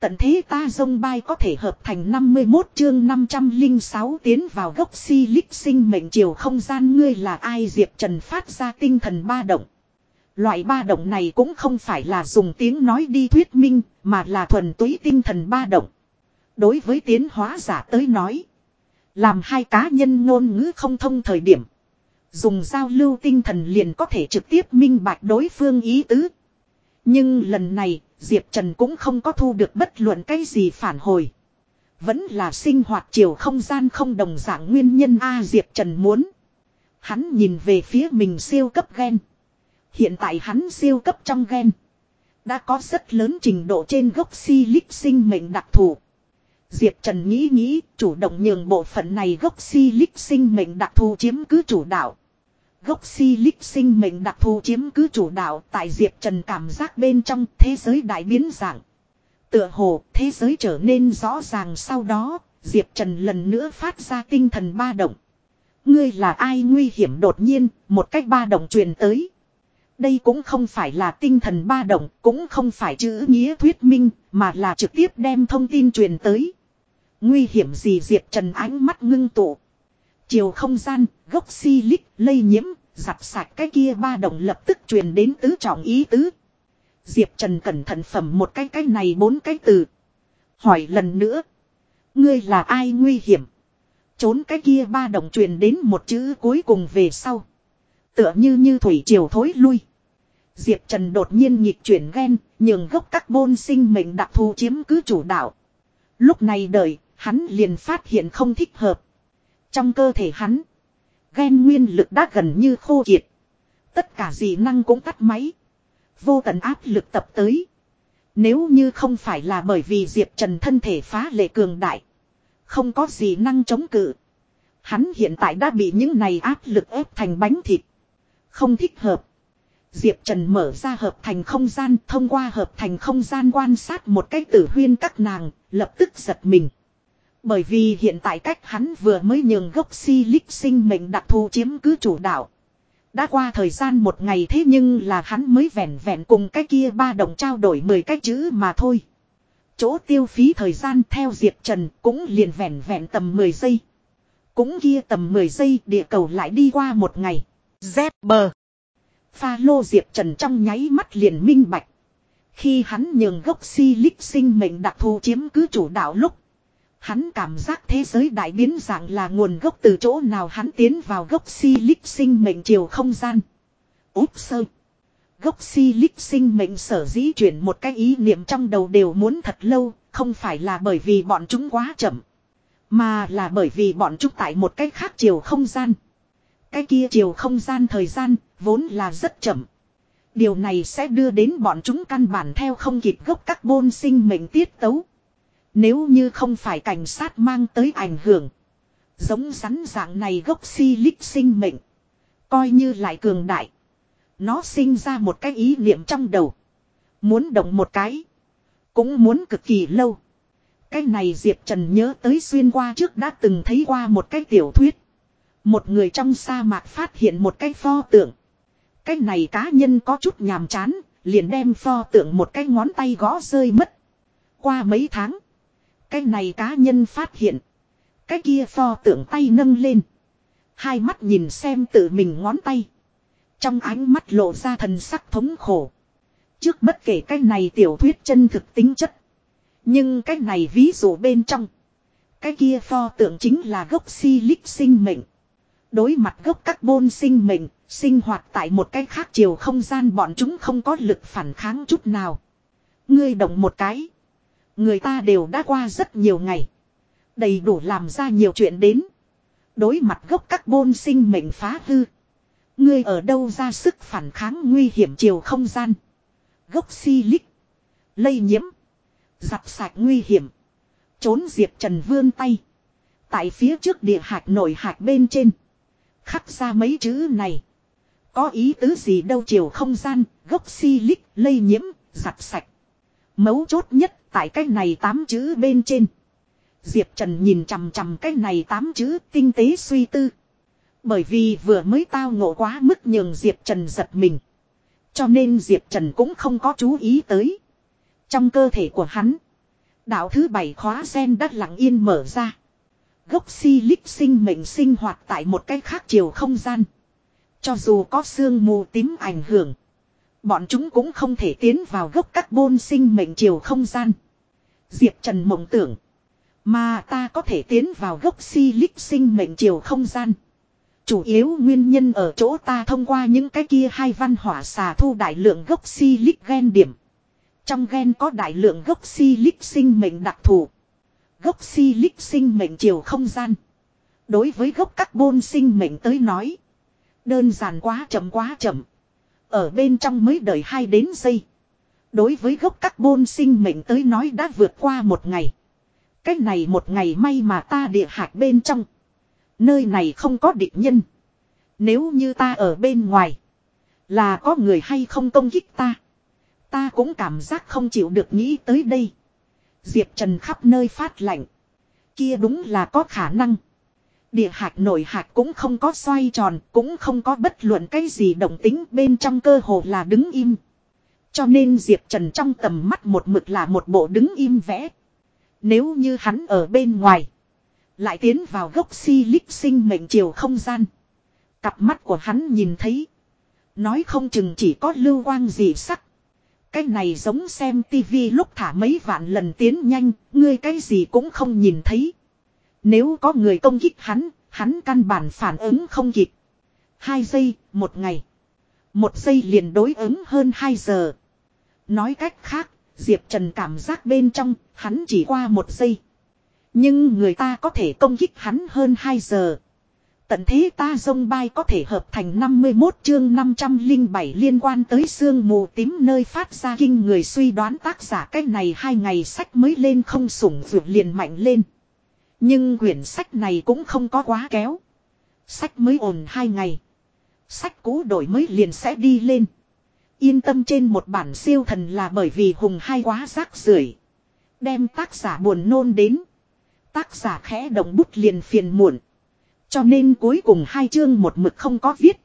Tận thế ta dông bay có thể hợp thành 51 chương 506 tiến vào gốc si lích sinh mệnh chiều không gian ngươi là ai Diệp Trần phát ra tinh thần ba động. Loại ba động này cũng không phải là dùng tiếng nói đi thuyết minh mà là thuần túy tinh thần ba động. Đối với tiến hóa giả tới nói. Làm hai cá nhân ngôn ngữ không thông thời điểm. Dùng giao lưu tinh thần liền có thể trực tiếp minh bạch đối phương ý tứ. Nhưng lần này, Diệp Trần cũng không có thu được bất luận cái gì phản hồi. Vẫn là sinh hoạt chiều không gian không đồng dạng nguyên nhân A Diệp Trần muốn. Hắn nhìn về phía mình siêu cấp gen. Hiện tại hắn siêu cấp trong gen. Đã có rất lớn trình độ trên gốc si lích sinh mệnh đặc thù. Diệp Trần nghĩ nghĩ, chủ động nhường bộ phận này gốc si lích sinh mệnh đặc thù chiếm cứ chủ đạo. Gốc si lích sinh mệnh đặc thù chiếm cứ chủ đạo tại Diệp Trần cảm giác bên trong thế giới đại biến dạng. Tựa hồ thế giới trở nên rõ ràng sau đó, Diệp Trần lần nữa phát ra tinh thần ba động. Ngươi là ai nguy hiểm đột nhiên, một cách ba động truyền tới. Đây cũng không phải là tinh thần ba động, cũng không phải chữ nghĩa thuyết minh, mà là trực tiếp đem thông tin truyền tới. Nguy hiểm gì Diệp Trần ánh mắt ngưng tụ. Chiều không gian, gốc si lích, lây nhiễm, giặt sạch cái kia ba động lập tức truyền đến tứ trọng ý tứ. Diệp Trần cẩn thận phẩm một cái cái này bốn cái từ. Hỏi lần nữa. Ngươi là ai nguy hiểm? Trốn cái kia ba động truyền đến một chữ cuối cùng về sau. Tựa như như thủy triều thối lui. Diệp Trần đột nhiên nhịp chuyển ghen, nhường gốc các bôn sinh mệnh đặc thù chiếm cứ chủ đạo. Lúc này đợi, hắn liền phát hiện không thích hợp. Trong cơ thể hắn, ghen nguyên lực đã gần như khô kiệt. Tất cả dị năng cũng tắt máy. Vô tận áp lực tập tới. Nếu như không phải là bởi vì Diệp Trần thân thể phá lệ cường đại. Không có gì năng chống cự. Hắn hiện tại đã bị những này áp lực ép thành bánh thịt. Không thích hợp. Diệp Trần mở ra hợp thành không gian thông qua hợp thành không gian quan sát một cách tử huyên các nàng, lập tức giật mình. Bởi vì hiện tại cách hắn vừa mới nhường gốc si lích sinh mệnh đặc thù chiếm cứ chủ đạo. Đã qua thời gian một ngày thế nhưng là hắn mới vẹn vẹn cùng cái kia ba đồng trao đổi 10 cái chữ mà thôi. Chỗ tiêu phí thời gian theo Diệp Trần cũng liền vẹn vẹn tầm 10 giây. Cũng kia tầm 10 giây địa cầu lại đi qua một ngày. Z bờ. Pha lô Diệp Trần trong nháy mắt liền minh bạch. Khi hắn nhường gốc si lích sinh mệnh đặc thù chiếm cứ chủ đạo lúc. Hắn cảm giác thế giới đại biến dạng là nguồn gốc từ chỗ nào hắn tiến vào gốc si lích sinh mệnh chiều không gian. Úp sơ. Gốc si lích sinh mệnh sở dĩ chuyển một cái ý niệm trong đầu đều muốn thật lâu, không phải là bởi vì bọn chúng quá chậm. Mà là bởi vì bọn chúng tại một cách khác chiều không gian. Cái kia chiều không gian thời gian, vốn là rất chậm. Điều này sẽ đưa đến bọn chúng căn bản theo không kịp gốc các sinh mệnh tiết tấu. Nếu như không phải cảnh sát mang tới ảnh hưởng. Giống rắn dạng này gốc si lích sinh mệnh. Coi như lại cường đại. Nó sinh ra một cái ý niệm trong đầu. Muốn động một cái. Cũng muốn cực kỳ lâu. Cái này Diệp Trần nhớ tới xuyên qua trước đã từng thấy qua một cái tiểu thuyết. Một người trong sa mạc phát hiện một cái pho tượng. Cái này cá nhân có chút nhàm chán, liền đem pho tượng một cái ngón tay gõ rơi mất. Qua mấy tháng, cái này cá nhân phát hiện. Cái kia pho tượng tay nâng lên. Hai mắt nhìn xem tự mình ngón tay. Trong ánh mắt lộ ra thần sắc thống khổ. Trước bất kể cái này tiểu thuyết chân thực tính chất. Nhưng cái này ví dụ bên trong. Cái kia pho tượng chính là gốc si sinh mệnh. Đối mặt gốc carbon sinh mệnh, sinh hoạt tại một cái khác chiều không gian bọn chúng không có lực phản kháng chút nào. Ngươi động một cái. Người ta đều đã qua rất nhiều ngày. Đầy đủ làm ra nhiều chuyện đến. Đối mặt gốc các bôn sinh mệnh phá hư. Ngươi ở đâu ra sức phản kháng nguy hiểm chiều không gian. Gốc si lích. Lây nhiễm. Giặt sạch nguy hiểm. Trốn diệp trần vươn tay. Tại phía trước địa hạt nổi hạt bên trên. Khắc ra mấy chữ này. Có ý tứ gì đâu chiều không gian, gốc si lích, lây nhiễm, giặt sạch. Mấu chốt nhất tại cái này tám chữ bên trên. Diệp Trần nhìn chằm chằm cái này tám chữ tinh tế suy tư. Bởi vì vừa mới tao ngộ quá mức nhường Diệp Trần giật mình. Cho nên Diệp Trần cũng không có chú ý tới. Trong cơ thể của hắn. Đạo thứ bảy khóa sen đắt lặng yên mở ra. Gốc si lích sinh mệnh sinh hoạt tại một cái khác chiều không gian. Cho dù có sương mù tím ảnh hưởng. Bọn chúng cũng không thể tiến vào gốc các bôn sinh mệnh chiều không gian. Diệp Trần mộng tưởng. Mà ta có thể tiến vào gốc si lích sinh mệnh chiều không gian. Chủ yếu nguyên nhân ở chỗ ta thông qua những cái kia hai văn hỏa xà thu đại lượng gốc si lích gen điểm. Trong gen có đại lượng gốc si lích sinh mệnh đặc thù. Gốc si lích sinh mệnh chiều không gian. Đối với gốc carbon sinh mệnh tới nói. Đơn giản quá chậm quá chậm. Ở bên trong mới đợi hai đến giây. Đối với gốc carbon sinh mệnh tới nói đã vượt qua một ngày. Cách này một ngày may mà ta địa hạt bên trong. Nơi này không có địch nhân. Nếu như ta ở bên ngoài. Là có người hay không công kích ta. Ta cũng cảm giác không chịu được nghĩ tới đây. Diệp Trần khắp nơi phát lạnh. Kia đúng là có khả năng. Địa hạt nổi hạt cũng không có xoay tròn, cũng không có bất luận cái gì động tính bên trong cơ hồ là đứng im. Cho nên Diệp Trần trong tầm mắt một mực là một bộ đứng im vẽ. Nếu như hắn ở bên ngoài, lại tiến vào gốc si sinh mệnh chiều không gian. Cặp mắt của hắn nhìn thấy, nói không chừng chỉ có lưu quang gì sắc. Cái này giống xem tivi lúc thả mấy vạn lần tiến nhanh, ngươi cái gì cũng không nhìn thấy. Nếu có người công kích hắn, hắn căn bản phản ứng không kịp. Hai giây, một ngày. Một giây liền đối ứng hơn hai giờ. Nói cách khác, Diệp Trần cảm giác bên trong, hắn chỉ qua một giây. Nhưng người ta có thể công kích hắn hơn hai giờ. Tận thế ta dông bay có thể hợp thành 51 chương 507 liên quan tới xương mù tím nơi phát ra kinh người suy đoán tác giả cách này hai ngày sách mới lên không sủng vượt liền mạnh lên. Nhưng quyển sách này cũng không có quá kéo. Sách mới ổn hai ngày. Sách cũ đổi mới liền sẽ đi lên. Yên tâm trên một bản siêu thần là bởi vì hùng hai quá rác rưởi Đem tác giả buồn nôn đến. Tác giả khẽ động bút liền phiền muộn. Cho nên cuối cùng hai chương một mực không có viết.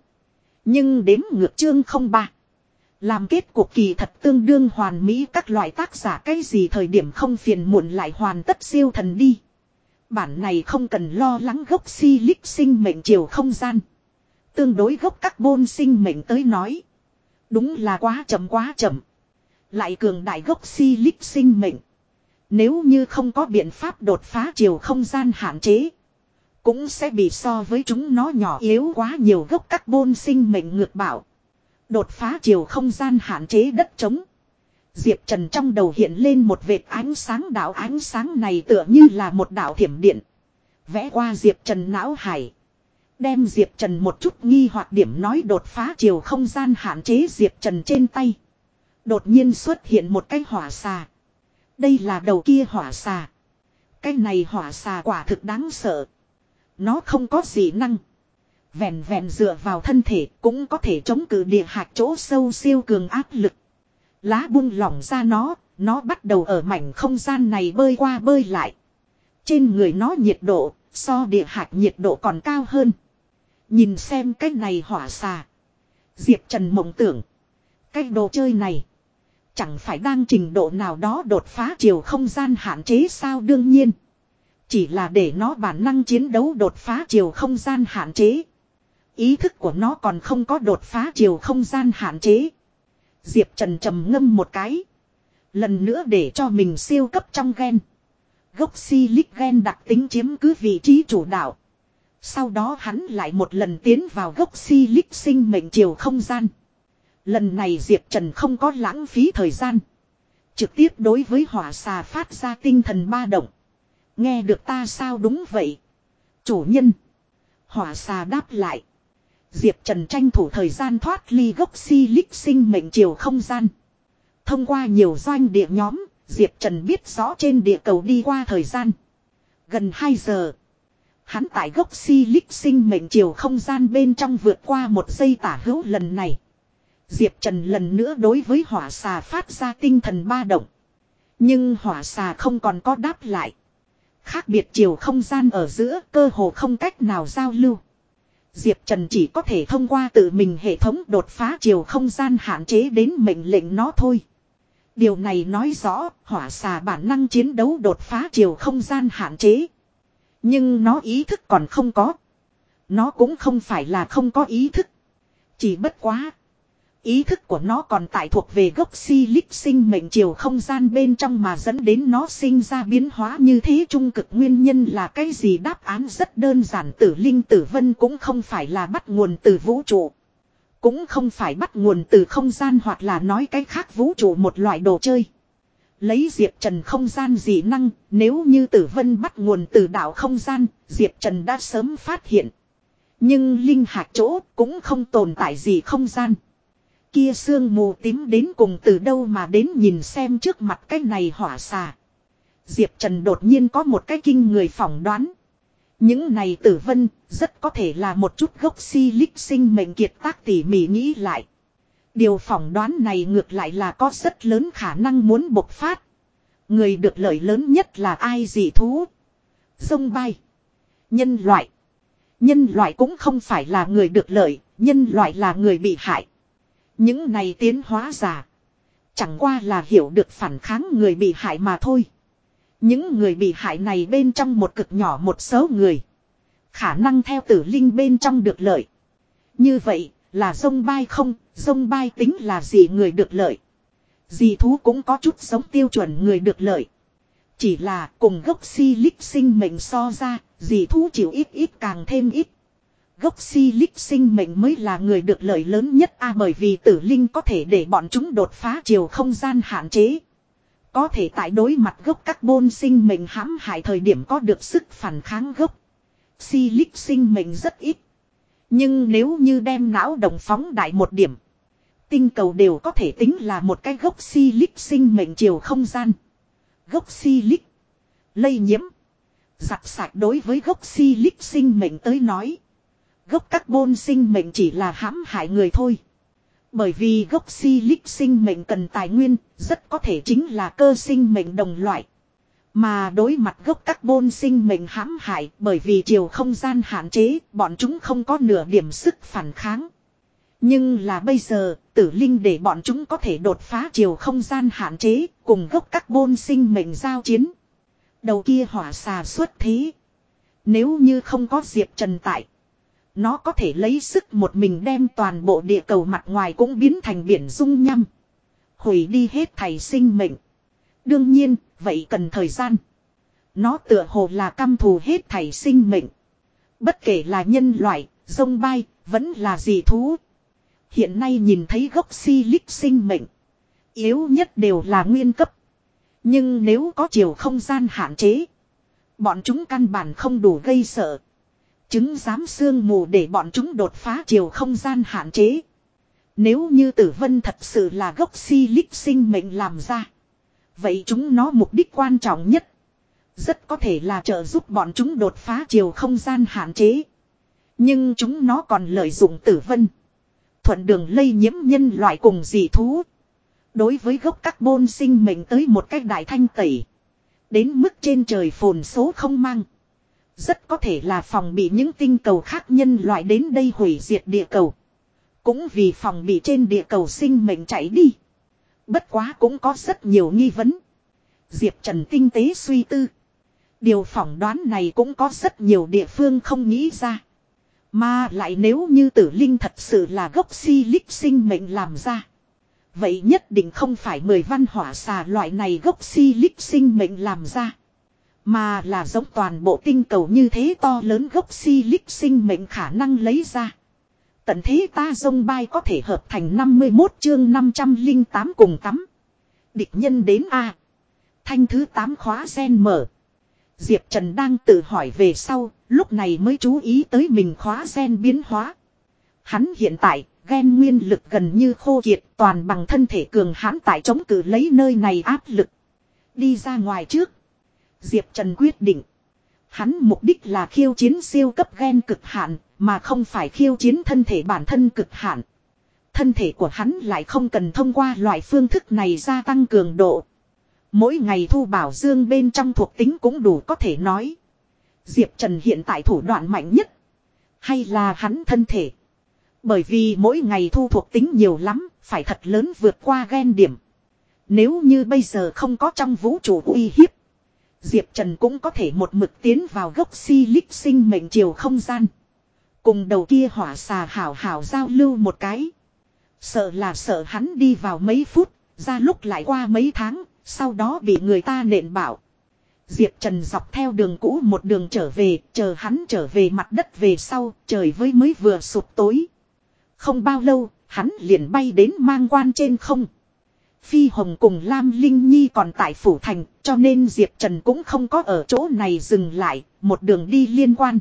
Nhưng đếm ngược chương không ba. Làm kết cuộc kỳ thật tương đương hoàn mỹ các loại tác giả cái gì thời điểm không phiền muộn lại hoàn tất siêu thần đi. Bản này không cần lo lắng gốc si lích sinh mệnh chiều không gian. Tương đối gốc carbon sinh mệnh tới nói. Đúng là quá chậm quá chậm. Lại cường đại gốc si lích sinh mệnh. Nếu như không có biện pháp đột phá chiều không gian hạn chế. Cũng sẽ bị so với chúng nó nhỏ yếu quá nhiều gốc carbon sinh mệnh ngược bảo. Đột phá chiều không gian hạn chế đất trống. Diệp Trần trong đầu hiện lên một vệt ánh sáng đạo ánh sáng này tựa như là một đạo thiểm điện. Vẽ qua Diệp Trần não hải. Đem Diệp Trần một chút nghi hoặc điểm nói đột phá chiều không gian hạn chế Diệp Trần trên tay. Đột nhiên xuất hiện một cái hỏa xà. Đây là đầu kia hỏa xà. Cái này hỏa xà quả thực đáng sợ. Nó không có gì năng. Vẹn vẹn dựa vào thân thể cũng có thể chống cự địa hạt chỗ sâu siêu cường áp lực. Lá buông lỏng ra nó, nó bắt đầu ở mảnh không gian này bơi qua bơi lại. Trên người nó nhiệt độ, so địa hạt nhiệt độ còn cao hơn. Nhìn xem cái này hỏa xà. Diệp Trần mộng tưởng. Cái đồ chơi này. Chẳng phải đang trình độ nào đó đột phá chiều không gian hạn chế sao đương nhiên. Chỉ là để nó bản năng chiến đấu đột phá chiều không gian hạn chế. Ý thức của nó còn không có đột phá chiều không gian hạn chế. Diệp Trần trầm ngâm một cái. Lần nữa để cho mình siêu cấp trong gen. Gốc silic gen đặc tính chiếm cứ vị trí chủ đạo. Sau đó hắn lại một lần tiến vào gốc silic sinh mệnh chiều không gian. Lần này Diệp Trần không có lãng phí thời gian. Trực tiếp đối với hỏa xà phát ra tinh thần ba động. Nghe được ta sao đúng vậy. Chủ nhân. Hỏa xà đáp lại. Diệp Trần tranh thủ thời gian thoát ly gốc si lích sinh mệnh chiều không gian. Thông qua nhiều doanh địa nhóm, Diệp Trần biết rõ trên địa cầu đi qua thời gian. Gần 2 giờ. Hắn tại gốc si lích sinh mệnh chiều không gian bên trong vượt qua một giây tả hữu lần này. Diệp Trần lần nữa đối với hỏa xà phát ra tinh thần ba động. Nhưng hỏa xà không còn có đáp lại. Khác biệt chiều không gian ở giữa cơ hồ không cách nào giao lưu. Diệp Trần chỉ có thể thông qua tự mình hệ thống đột phá chiều không gian hạn chế đến mệnh lệnh nó thôi. Điều này nói rõ, hỏa xà bản năng chiến đấu đột phá chiều không gian hạn chế. Nhưng nó ý thức còn không có. Nó cũng không phải là không có ý thức. Chỉ bất quá. Ý thức của nó còn tại thuộc về gốc si lích sinh mệnh chiều không gian bên trong mà dẫn đến nó sinh ra biến hóa như thế trung cực nguyên nhân là cái gì đáp án rất đơn giản tử linh tử vân cũng không phải là bắt nguồn từ vũ trụ. Cũng không phải bắt nguồn từ không gian hoặc là nói cái khác vũ trụ một loại đồ chơi. Lấy Diệp Trần không gian dị năng, nếu như tử vân bắt nguồn từ đảo không gian, Diệp Trần đã sớm phát hiện. Nhưng linh hạt chỗ cũng không tồn tại gì không gian. Kia sương mù tím đến cùng từ đâu mà đến nhìn xem trước mặt cái này hỏa xà. Diệp Trần đột nhiên có một cái kinh người phỏng đoán. Những này tử vân, rất có thể là một chút gốc si lích sinh mệnh kiệt tác tỉ mỉ nghĩ lại. Điều phỏng đoán này ngược lại là có rất lớn khả năng muốn bộc phát. Người được lợi lớn nhất là ai dị thú? Dông bay. Nhân loại. Nhân loại cũng không phải là người được lợi, nhân loại là người bị hại. Những này tiến hóa giả. Chẳng qua là hiểu được phản kháng người bị hại mà thôi. Những người bị hại này bên trong một cực nhỏ một số người. Khả năng theo tử linh bên trong được lợi. Như vậy là dông bay không, dông bay tính là gì người được lợi. Dì thú cũng có chút giống tiêu chuẩn người được lợi. Chỉ là cùng gốc si lích sinh mệnh so ra, dì thú chịu ít ít càng thêm ít. Gốc si lích sinh mệnh mới là người được lợi lớn nhất a bởi vì tử linh có thể để bọn chúng đột phá chiều không gian hạn chế. Có thể tại đối mặt gốc carbon sinh mệnh hãm hại thời điểm có được sức phản kháng gốc. Si lích sinh mệnh rất ít. Nhưng nếu như đem não đồng phóng đại một điểm. Tinh cầu đều có thể tính là một cái gốc si lích sinh mệnh chiều không gian. Gốc si lích. Lây nhiễm. Giặt sạch đối với gốc si lích sinh mệnh tới nói. Gốc carbon sinh mệnh chỉ là hãm hại người thôi. Bởi vì gốc silic sinh mệnh cần tài nguyên, rất có thể chính là cơ sinh mệnh đồng loại. Mà đối mặt gốc carbon sinh mệnh hãm hại bởi vì chiều không gian hạn chế, bọn chúng không có nửa điểm sức phản kháng. Nhưng là bây giờ, tử linh để bọn chúng có thể đột phá chiều không gian hạn chế, cùng gốc carbon sinh mệnh giao chiến. Đầu kia hỏa xà xuất thế. Nếu như không có Diệp Trần tại. Nó có thể lấy sức một mình đem toàn bộ địa cầu mặt ngoài cũng biến thành biển dung nhăm. Hủy đi hết thầy sinh mệnh. Đương nhiên, vậy cần thời gian. Nó tựa hồ là căm thù hết thầy sinh mệnh. Bất kể là nhân loại, sông bay, vẫn là gì thú. Hiện nay nhìn thấy gốc si lích sinh mệnh. Yếu nhất đều là nguyên cấp. Nhưng nếu có chiều không gian hạn chế. Bọn chúng căn bản không đủ gây sợ. Chứng giám xương mù để bọn chúng đột phá chiều không gian hạn chế. Nếu như tử vân thật sự là gốc si lích sinh mệnh làm ra. Vậy chúng nó mục đích quan trọng nhất. Rất có thể là trợ giúp bọn chúng đột phá chiều không gian hạn chế. Nhưng chúng nó còn lợi dụng tử vân. Thuận đường lây nhiễm nhân loại cùng dị thú. Đối với gốc carbon sinh mệnh tới một cách đại thanh tẩy. Đến mức trên trời phồn số không mang. Rất có thể là phòng bị những tinh cầu khác nhân loại đến đây hủy diệt địa cầu. Cũng vì phòng bị trên địa cầu sinh mệnh chạy đi. Bất quá cũng có rất nhiều nghi vấn. Diệp Trần tinh tế suy tư. Điều phỏng đoán này cũng có rất nhiều địa phương không nghĩ ra. Mà lại nếu như tử linh thật sự là gốc si lích sinh mệnh làm ra. Vậy nhất định không phải mười văn hỏa xà loại này gốc si lích sinh mệnh làm ra. Mà là giống toàn bộ tinh cầu như thế to lớn gốc si lích sinh mệnh khả năng lấy ra. Tận thế ta dông bay có thể hợp thành 51 chương 508 cùng tắm. Địch nhân đến A. Thanh thứ 8 khóa sen mở. Diệp Trần đang tự hỏi về sau, lúc này mới chú ý tới mình khóa gen biến hóa. Hắn hiện tại, gen nguyên lực gần như khô kiệt, toàn bằng thân thể cường hãn tại chống cự lấy nơi này áp lực. Đi ra ngoài trước. Diệp Trần quyết định. Hắn mục đích là khiêu chiến siêu cấp gen cực hạn, mà không phải khiêu chiến thân thể bản thân cực hạn. Thân thể của hắn lại không cần thông qua loại phương thức này gia tăng cường độ. Mỗi ngày thu bảo dương bên trong thuộc tính cũng đủ có thể nói. Diệp Trần hiện tại thủ đoạn mạnh nhất. Hay là hắn thân thể. Bởi vì mỗi ngày thu thuộc tính nhiều lắm, phải thật lớn vượt qua ghen điểm. Nếu như bây giờ không có trong vũ trụ uy hiếp. Diệp Trần cũng có thể một mực tiến vào gốc si lích sinh mệnh chiều không gian. Cùng đầu kia hỏa xà hảo hảo giao lưu một cái. Sợ là sợ hắn đi vào mấy phút, ra lúc lại qua mấy tháng, sau đó bị người ta nện bảo. Diệp Trần dọc theo đường cũ một đường trở về, chờ hắn trở về mặt đất về sau, trời với mới vừa sụp tối. Không bao lâu, hắn liền bay đến mang quan trên không. Phi Hồng cùng Lam Linh Nhi còn tại Phủ Thành, cho nên Diệp Trần cũng không có ở chỗ này dừng lại, một đường đi liên quan.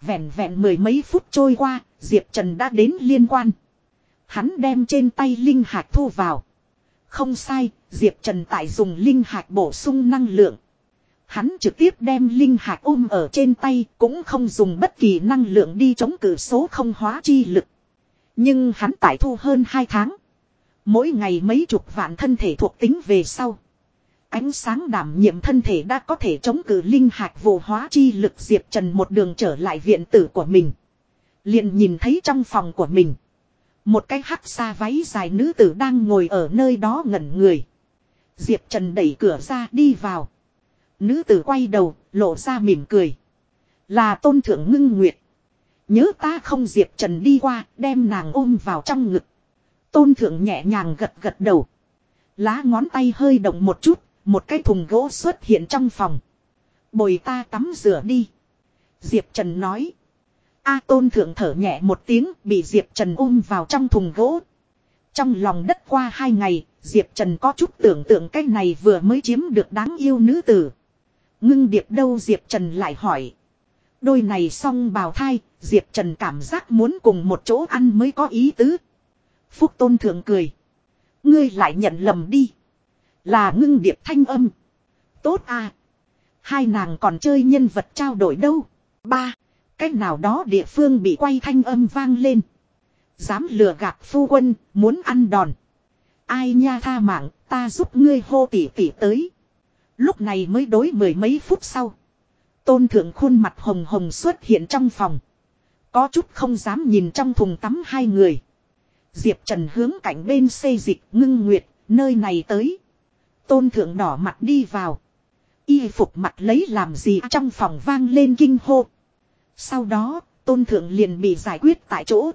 Vẹn vẹn mười mấy phút trôi qua, Diệp Trần đã đến liên quan. Hắn đem trên tay Linh Hạc thu vào. Không sai, Diệp Trần tại dùng Linh Hạc bổ sung năng lượng. Hắn trực tiếp đem Linh Hạc ôm ở trên tay, cũng không dùng bất kỳ năng lượng đi chống cử số không hóa chi lực. Nhưng hắn tại thu hơn 2 tháng. Mỗi ngày mấy chục vạn thân thể thuộc tính về sau. Ánh sáng đảm nhiệm thân thể đã có thể chống cự linh hạt vô hóa chi lực Diệp Trần một đường trở lại viện tử của mình. liền nhìn thấy trong phòng của mình. Một cái hắc xa váy dài nữ tử đang ngồi ở nơi đó ngẩn người. Diệp Trần đẩy cửa ra đi vào. Nữ tử quay đầu, lộ ra mỉm cười. Là tôn thượng ngưng nguyệt. Nhớ ta không Diệp Trần đi qua, đem nàng ôm vào trong ngực. Tôn thượng nhẹ nhàng gật gật đầu. Lá ngón tay hơi động một chút, một cái thùng gỗ xuất hiện trong phòng. Bồi ta tắm rửa đi. Diệp Trần nói. A tôn thượng thở nhẹ một tiếng bị Diệp Trần ôm vào trong thùng gỗ. Trong lòng đất qua hai ngày, Diệp Trần có chút tưởng tượng cái này vừa mới chiếm được đáng yêu nữ tử. Ngưng điệp đâu Diệp Trần lại hỏi. Đôi này xong bào thai, Diệp Trần cảm giác muốn cùng một chỗ ăn mới có ý tứ. Phúc Tôn Thượng cười. Ngươi lại nhận lầm đi. Là ngưng điệp thanh âm. Tốt à. Hai nàng còn chơi nhân vật trao đổi đâu. Ba. Cách nào đó địa phương bị quay thanh âm vang lên. Dám lừa gạt phu quân, muốn ăn đòn. Ai nha tha mạng, ta giúp ngươi hô tỉ tỉ tới. Lúc này mới đối mười mấy phút sau. Tôn thượng khuôn mặt hồng hồng xuất hiện trong phòng. Có chút không dám nhìn trong thùng tắm hai người. Diệp Trần hướng cảnh bên xây dịch ngưng nguyệt, nơi này tới. Tôn thượng đỏ mặt đi vào. Y phục mặt lấy làm gì trong phòng vang lên kinh hô. Sau đó, tôn thượng liền bị giải quyết tại chỗ.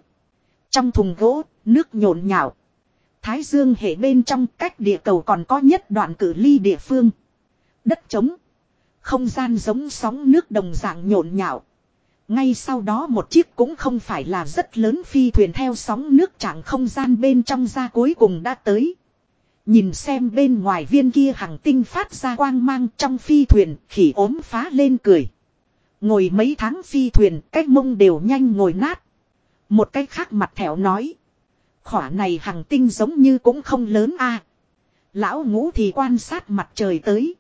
Trong thùng gỗ, nước nhộn nhạo. Thái dương hệ bên trong cách địa cầu còn có nhất đoạn cử ly địa phương. Đất trống. Không gian giống sóng nước đồng dạng nhộn nhạo. Ngay sau đó một chiếc cũng không phải là rất lớn phi thuyền theo sóng nước chẳng không gian bên trong ra cuối cùng đã tới. Nhìn xem bên ngoài viên kia hàng tinh phát ra quang mang trong phi thuyền, khỉ ốm phá lên cười. Ngồi mấy tháng phi thuyền, cách mông đều nhanh ngồi nát. Một cách khác mặt thẻo nói. Khỏa này hàng tinh giống như cũng không lớn a Lão ngũ thì quan sát mặt trời tới.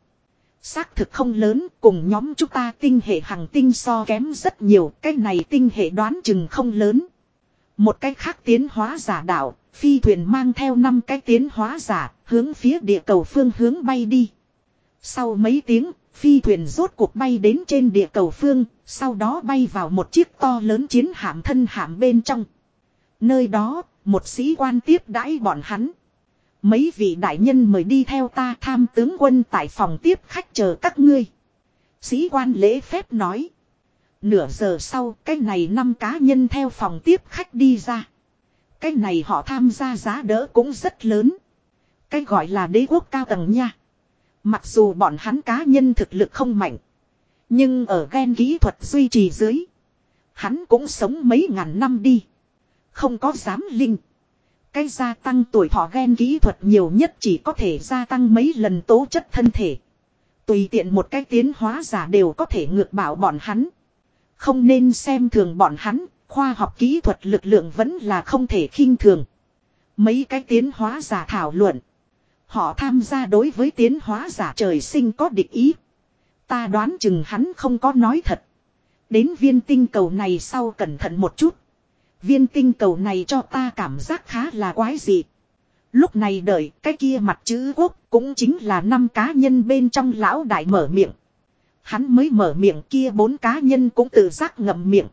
Xác thực không lớn cùng nhóm chúng ta tinh hệ hàng tinh so kém rất nhiều. Cái này tinh hệ đoán chừng không lớn. Một cách khác tiến hóa giả đạo, phi thuyền mang theo năm cái tiến hóa giả, hướng phía địa cầu phương hướng bay đi. Sau mấy tiếng, phi thuyền rốt cuộc bay đến trên địa cầu phương, sau đó bay vào một chiếc to lớn chiến hạm thân hạm bên trong. Nơi đó, một sĩ quan tiếp đãi bọn hắn. Mấy vị đại nhân mời đi theo ta tham tướng quân tại phòng tiếp khách chờ các ngươi. Sĩ quan lễ phép nói. Nửa giờ sau, cái này năm cá nhân theo phòng tiếp khách đi ra. Cái này họ tham gia giá đỡ cũng rất lớn. Cái gọi là đế quốc cao tầng nha. Mặc dù bọn hắn cá nhân thực lực không mạnh. Nhưng ở ghen kỹ thuật duy trì dưới. Hắn cũng sống mấy ngàn năm đi. Không có dám linh. Cái gia tăng tuổi thọ gen kỹ thuật nhiều nhất chỉ có thể gia tăng mấy lần tố chất thân thể. Tùy tiện một cái tiến hóa giả đều có thể ngược bảo bọn hắn. Không nên xem thường bọn hắn, khoa học kỹ thuật lực lượng vẫn là không thể khinh thường. Mấy cái tiến hóa giả thảo luận. Họ tham gia đối với tiến hóa giả trời sinh có địch ý. Ta đoán chừng hắn không có nói thật. Đến viên tinh cầu này sau cẩn thận một chút. Viên tinh cầu này cho ta cảm giác khá là quái dị. Lúc này đợi, cái kia mặt chữ quốc cũng chính là năm cá nhân bên trong lão đại mở miệng. Hắn mới mở miệng kia bốn cá nhân cũng tự giác ngậm miệng.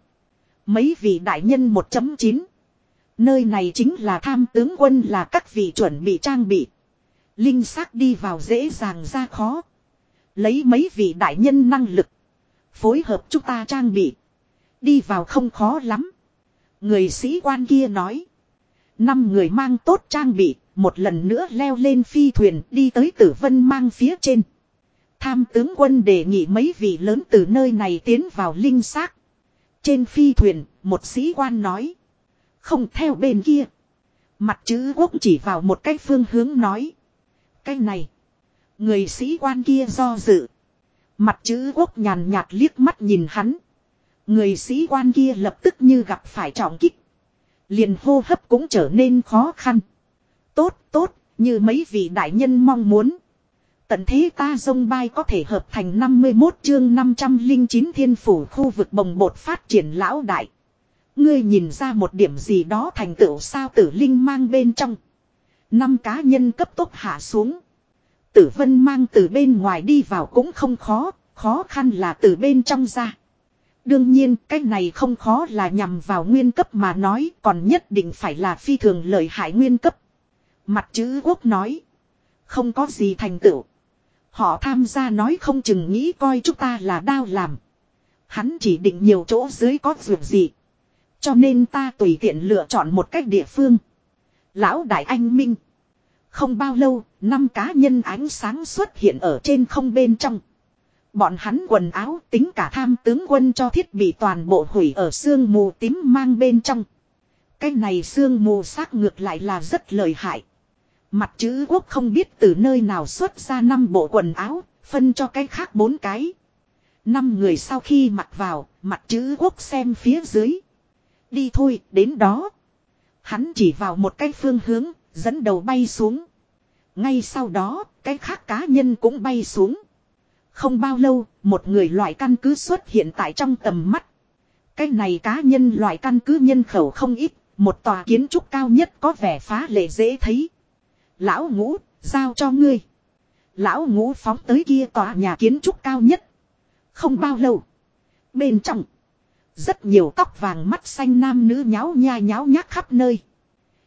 Mấy vị đại nhân 1.9. Nơi này chính là tham tướng quân là các vị chuẩn bị trang bị. Linh xác đi vào dễ dàng ra khó. Lấy mấy vị đại nhân năng lực. Phối hợp chúng ta trang bị. Đi vào không khó lắm. Người sĩ quan kia nói. Năm người mang tốt trang bị. Một lần nữa leo lên phi thuyền đi tới tử vân mang phía trên. Tham tướng quân đề nghị mấy vị lớn từ nơi này tiến vào linh xác. Trên phi thuyền, một sĩ quan nói. Không theo bên kia. Mặt chữ quốc chỉ vào một cái phương hướng nói. Cái này. Người sĩ quan kia do dự. Mặt chữ quốc nhàn nhạt liếc mắt nhìn hắn. Người sĩ quan kia lập tức như gặp phải trọng kích. Liền hô hấp cũng trở nên khó khăn. Tốt, tốt, như mấy vị đại nhân mong muốn. Tận thế ta dông bay có thể hợp thành 51 chương 509 thiên phủ khu vực bồng bột phát triển lão đại. Ngươi nhìn ra một điểm gì đó thành tựu sao tử linh mang bên trong. Năm cá nhân cấp tốc hạ xuống. Tử vân mang từ bên ngoài đi vào cũng không khó, khó khăn là từ bên trong ra. Đương nhiên cái này không khó là nhằm vào nguyên cấp mà nói còn nhất định phải là phi thường lợi hại nguyên cấp. Mặt chữ quốc nói. Không có gì thành tựu. Họ tham gia nói không chừng nghĩ coi chúng ta là đao làm. Hắn chỉ định nhiều chỗ dưới có vượt gì. Cho nên ta tùy tiện lựa chọn một cách địa phương. Lão Đại Anh Minh. Không bao lâu, năm cá nhân ánh sáng xuất hiện ở trên không bên trong. Bọn hắn quần áo tính cả tham tướng quân cho thiết bị toàn bộ hủy ở sương mù tím mang bên trong. Cái này sương mù xác ngược lại là rất lợi hại. Mặt chữ quốc không biết từ nơi nào xuất ra năm bộ quần áo, phân cho cái khác bốn cái. Năm người sau khi mặc vào, mặt chữ quốc xem phía dưới. Đi thôi, đến đó. Hắn chỉ vào một cái phương hướng, dẫn đầu bay xuống. Ngay sau đó, cái khác cá nhân cũng bay xuống. Không bao lâu, một người loại căn cứ xuất hiện tại trong tầm mắt. Cái này cá nhân loại căn cứ nhân khẩu không ít, một tòa kiến trúc cao nhất có vẻ phá lệ dễ thấy. Lão ngũ, giao cho ngươi. Lão ngũ phóng tới kia tòa nhà kiến trúc cao nhất. Không bao lâu. Bên trong. Rất nhiều tóc vàng mắt xanh nam nữ nháo nha nháo nhác khắp nơi.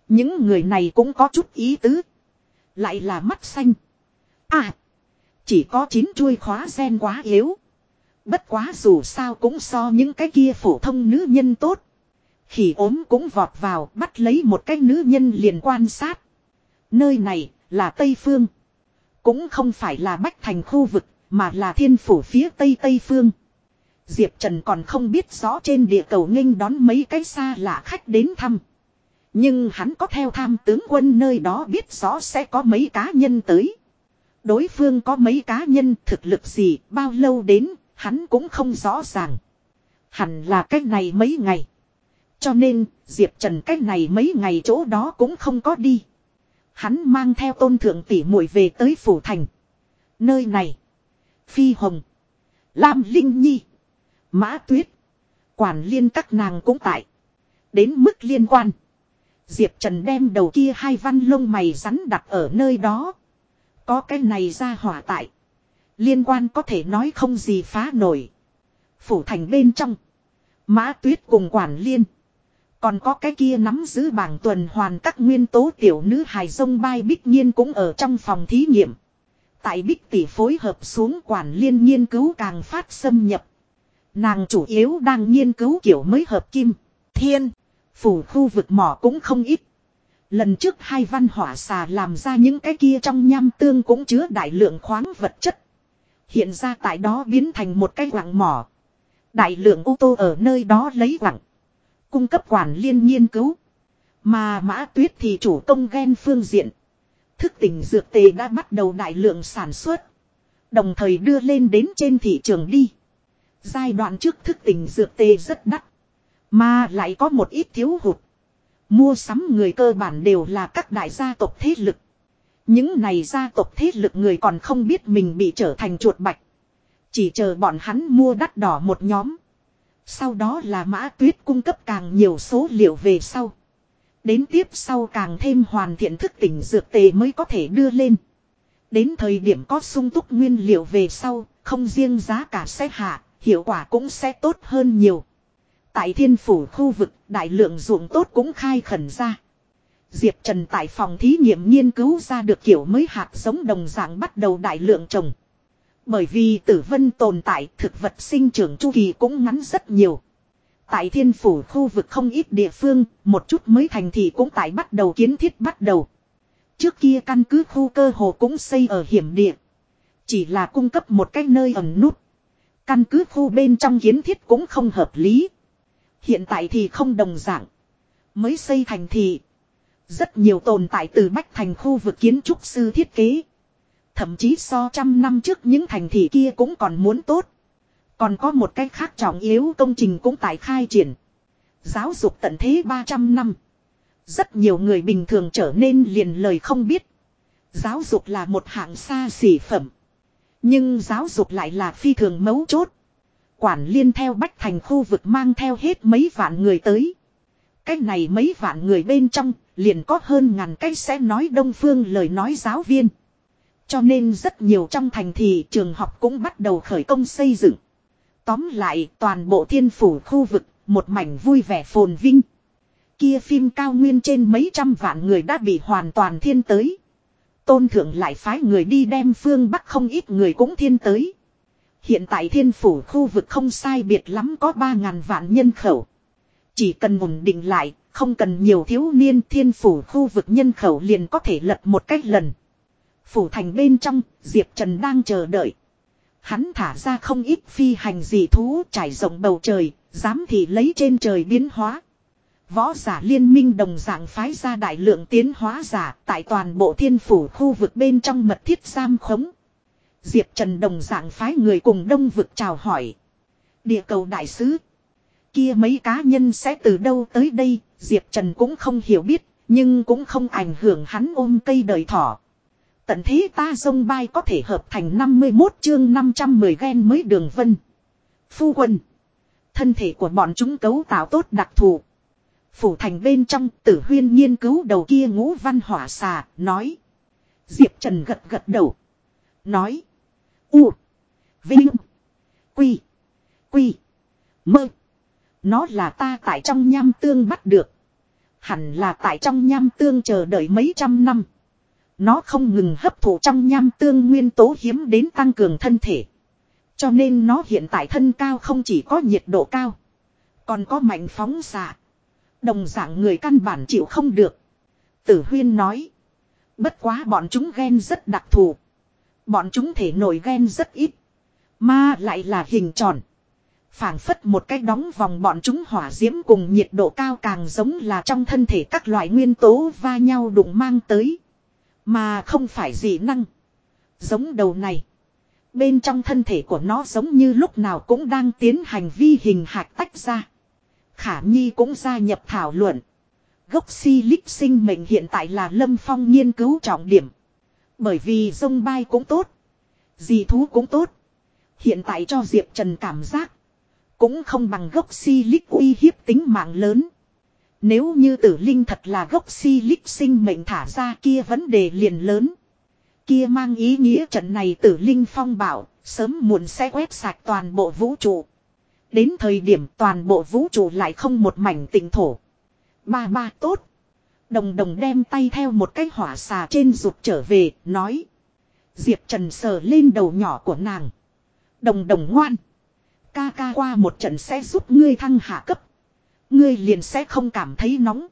Những người này cũng có chút ý tứ. Lại là mắt xanh. À. Chỉ có chín chuôi khóa sen quá yếu. Bất quá dù sao cũng so những cái kia phổ thông nữ nhân tốt. Khỉ ốm cũng vọt vào bắt lấy một cái nữ nhân liền quan sát. Nơi này là Tây Phương. Cũng không phải là Bách Thành khu vực, mà là thiên phủ phía Tây Tây Phương. Diệp Trần còn không biết rõ trên địa cầu nghênh đón mấy cái xa lạ khách đến thăm. Nhưng hắn có theo tham tướng quân nơi đó biết rõ sẽ có mấy cá nhân tới. Đối phương có mấy cá nhân, thực lực gì, bao lâu đến, hắn cũng không rõ ràng. Hẳn là cách này mấy ngày. Cho nên, Diệp Trần cách này mấy ngày chỗ đó cũng không có đi. Hắn mang theo tôn thượng tỷ muội về tới phủ thành. Nơi này. Phi Hồng. Lam Linh Nhi. Mã Tuyết. Quản liên các nàng cũng tại. Đến mức liên quan. Diệp Trần đem đầu kia hai văn lông mày rắn đặt ở nơi đó. Có cái này ra hỏa tại. Liên quan có thể nói không gì phá nổi. Phủ thành bên trong. Mã tuyết cùng quản liên. Còn có cái kia nắm giữ bảng tuần hoàn các nguyên tố tiểu nữ hài sông bay bích nhiên cũng ở trong phòng thí nghiệm. Tại bích tỷ phối hợp xuống quản liên nghiên cứu càng phát xâm nhập. Nàng chủ yếu đang nghiên cứu kiểu mới hợp kim, thiên, phủ khu vực mỏ cũng không ít. Lần trước hai văn hỏa xà làm ra những cái kia trong nham tương cũng chứa đại lượng khoáng vật chất. Hiện ra tại đó biến thành một cái quặng mỏ. Đại lượng ô tô ở nơi đó lấy quặng. Cung cấp quản liên nghiên cứu. Mà mã tuyết thì chủ công ghen phương diện. Thức tỉnh dược tề đã bắt đầu đại lượng sản xuất. Đồng thời đưa lên đến trên thị trường đi. Giai đoạn trước thức tỉnh dược tề rất đắt. Mà lại có một ít thiếu hụt. Mua sắm người cơ bản đều là các đại gia tộc thế lực. Những này gia tộc thế lực người còn không biết mình bị trở thành chuột bạch. Chỉ chờ bọn hắn mua đắt đỏ một nhóm. Sau đó là mã tuyết cung cấp càng nhiều số liệu về sau. Đến tiếp sau càng thêm hoàn thiện thức tỉnh dược tề mới có thể đưa lên. Đến thời điểm có sung túc nguyên liệu về sau, không riêng giá cả sẽ hạ, hiệu quả cũng sẽ tốt hơn nhiều. Tại thiên phủ khu vực, đại lượng ruộng tốt cũng khai khẩn ra. Diệp Trần tại phòng thí nghiệm nghiên cứu ra được kiểu mới hạt giống đồng dạng bắt đầu đại lượng trồng. Bởi vì tử vân tồn tại thực vật sinh trưởng chu kỳ cũng ngắn rất nhiều. Tại thiên phủ khu vực không ít địa phương, một chút mới thành thì cũng tại bắt đầu kiến thiết bắt đầu. Trước kia căn cứ khu cơ hồ cũng xây ở hiểm địa. Chỉ là cung cấp một cái nơi ẩn nút. Căn cứ khu bên trong kiến thiết cũng không hợp lý. Hiện tại thì không đồng dạng. Mới xây thành thị. Rất nhiều tồn tại từ Bách Thành khu vực kiến trúc sư thiết kế. Thậm chí so trăm năm trước những thành thị kia cũng còn muốn tốt. Còn có một cách khác trọng yếu công trình cũng tại khai triển. Giáo dục tận thế 300 năm. Rất nhiều người bình thường trở nên liền lời không biết. Giáo dục là một hạng xa xỉ phẩm. Nhưng giáo dục lại là phi thường mấu chốt. Quản liên theo Bách Thành khu vực mang theo hết mấy vạn người tới. Cách này mấy vạn người bên trong, liền có hơn ngàn cách sẽ nói đông phương lời nói giáo viên. Cho nên rất nhiều trong thành thị trường học cũng bắt đầu khởi công xây dựng. Tóm lại toàn bộ thiên phủ khu vực, một mảnh vui vẻ phồn vinh. Kia phim cao nguyên trên mấy trăm vạn người đã bị hoàn toàn thiên tới. Tôn thượng lại phái người đi đem phương Bắc không ít người cũng thiên tới. Hiện tại thiên phủ khu vực không sai biệt lắm có 3.000 vạn nhân khẩu. Chỉ cần ổn định lại, không cần nhiều thiếu niên thiên phủ khu vực nhân khẩu liền có thể lật một cách lần. Phủ thành bên trong, Diệp Trần đang chờ đợi. Hắn thả ra không ít phi hành dị thú trải rộng bầu trời, dám thì lấy trên trời biến hóa. Võ giả liên minh đồng dạng phái ra đại lượng tiến hóa giả tại toàn bộ thiên phủ khu vực bên trong mật thiết giam khống. Diệp Trần đồng dạng phái người cùng đông vực chào hỏi. Địa cầu đại sứ. Kia mấy cá nhân sẽ từ đâu tới đây, Diệp Trần cũng không hiểu biết, nhưng cũng không ảnh hưởng hắn ôm cây đời thỏ. Tận thế ta sông bay có thể hợp thành 51 chương 510 gen mới đường vân. Phu quân. Thân thể của bọn chúng cấu tạo tốt đặc thù. Phủ thành bên trong tử huyên nghiên cứu đầu kia ngũ văn hỏa xà, nói. Diệp Trần gật gật đầu. Nói. U. Vinh. Quy. Quy. Mơ. Nó là ta tại trong nham tương bắt được. Hẳn là tại trong nham tương chờ đợi mấy trăm năm. Nó không ngừng hấp thụ trong nham tương nguyên tố hiếm đến tăng cường thân thể. Cho nên nó hiện tại thân cao không chỉ có nhiệt độ cao. Còn có mạnh phóng xạ. Đồng dạng người căn bản chịu không được. Tử huyên nói. Bất quá bọn chúng ghen rất đặc thù. Bọn chúng thể nổi ghen rất ít. Mà lại là hình tròn. phảng phất một cái đóng vòng bọn chúng hỏa diễm cùng nhiệt độ cao càng giống là trong thân thể các loại nguyên tố va nhau đụng mang tới. Mà không phải dị năng. Giống đầu này. Bên trong thân thể của nó giống như lúc nào cũng đang tiến hành vi hình hạt tách ra. Khả Nhi cũng gia nhập thảo luận. Gốc si lích sinh mệnh hiện tại là lâm phong nghiên cứu trọng điểm. Bởi vì sông bay cũng tốt. Dì thú cũng tốt. Hiện tại cho Diệp Trần cảm giác. Cũng không bằng gốc si lích uy hiếp tính mạng lớn. Nếu như tử linh thật là gốc si lích sinh mệnh thả ra kia vấn đề liền lớn. Kia mang ý nghĩa trận này tử linh phong bảo, sớm muộn sẽ quét sạch toàn bộ vũ trụ. Đến thời điểm toàn bộ vũ trụ lại không một mảnh tỉnh thổ. Ba ba tốt. Đồng đồng đem tay theo một cái hỏa xà trên rụt trở về, nói. Diệp Trần sờ lên đầu nhỏ của nàng. Đồng đồng ngoan. Ca ca qua một trận sẽ giúp ngươi thăng hạ cấp. Ngươi liền sẽ không cảm thấy nóng.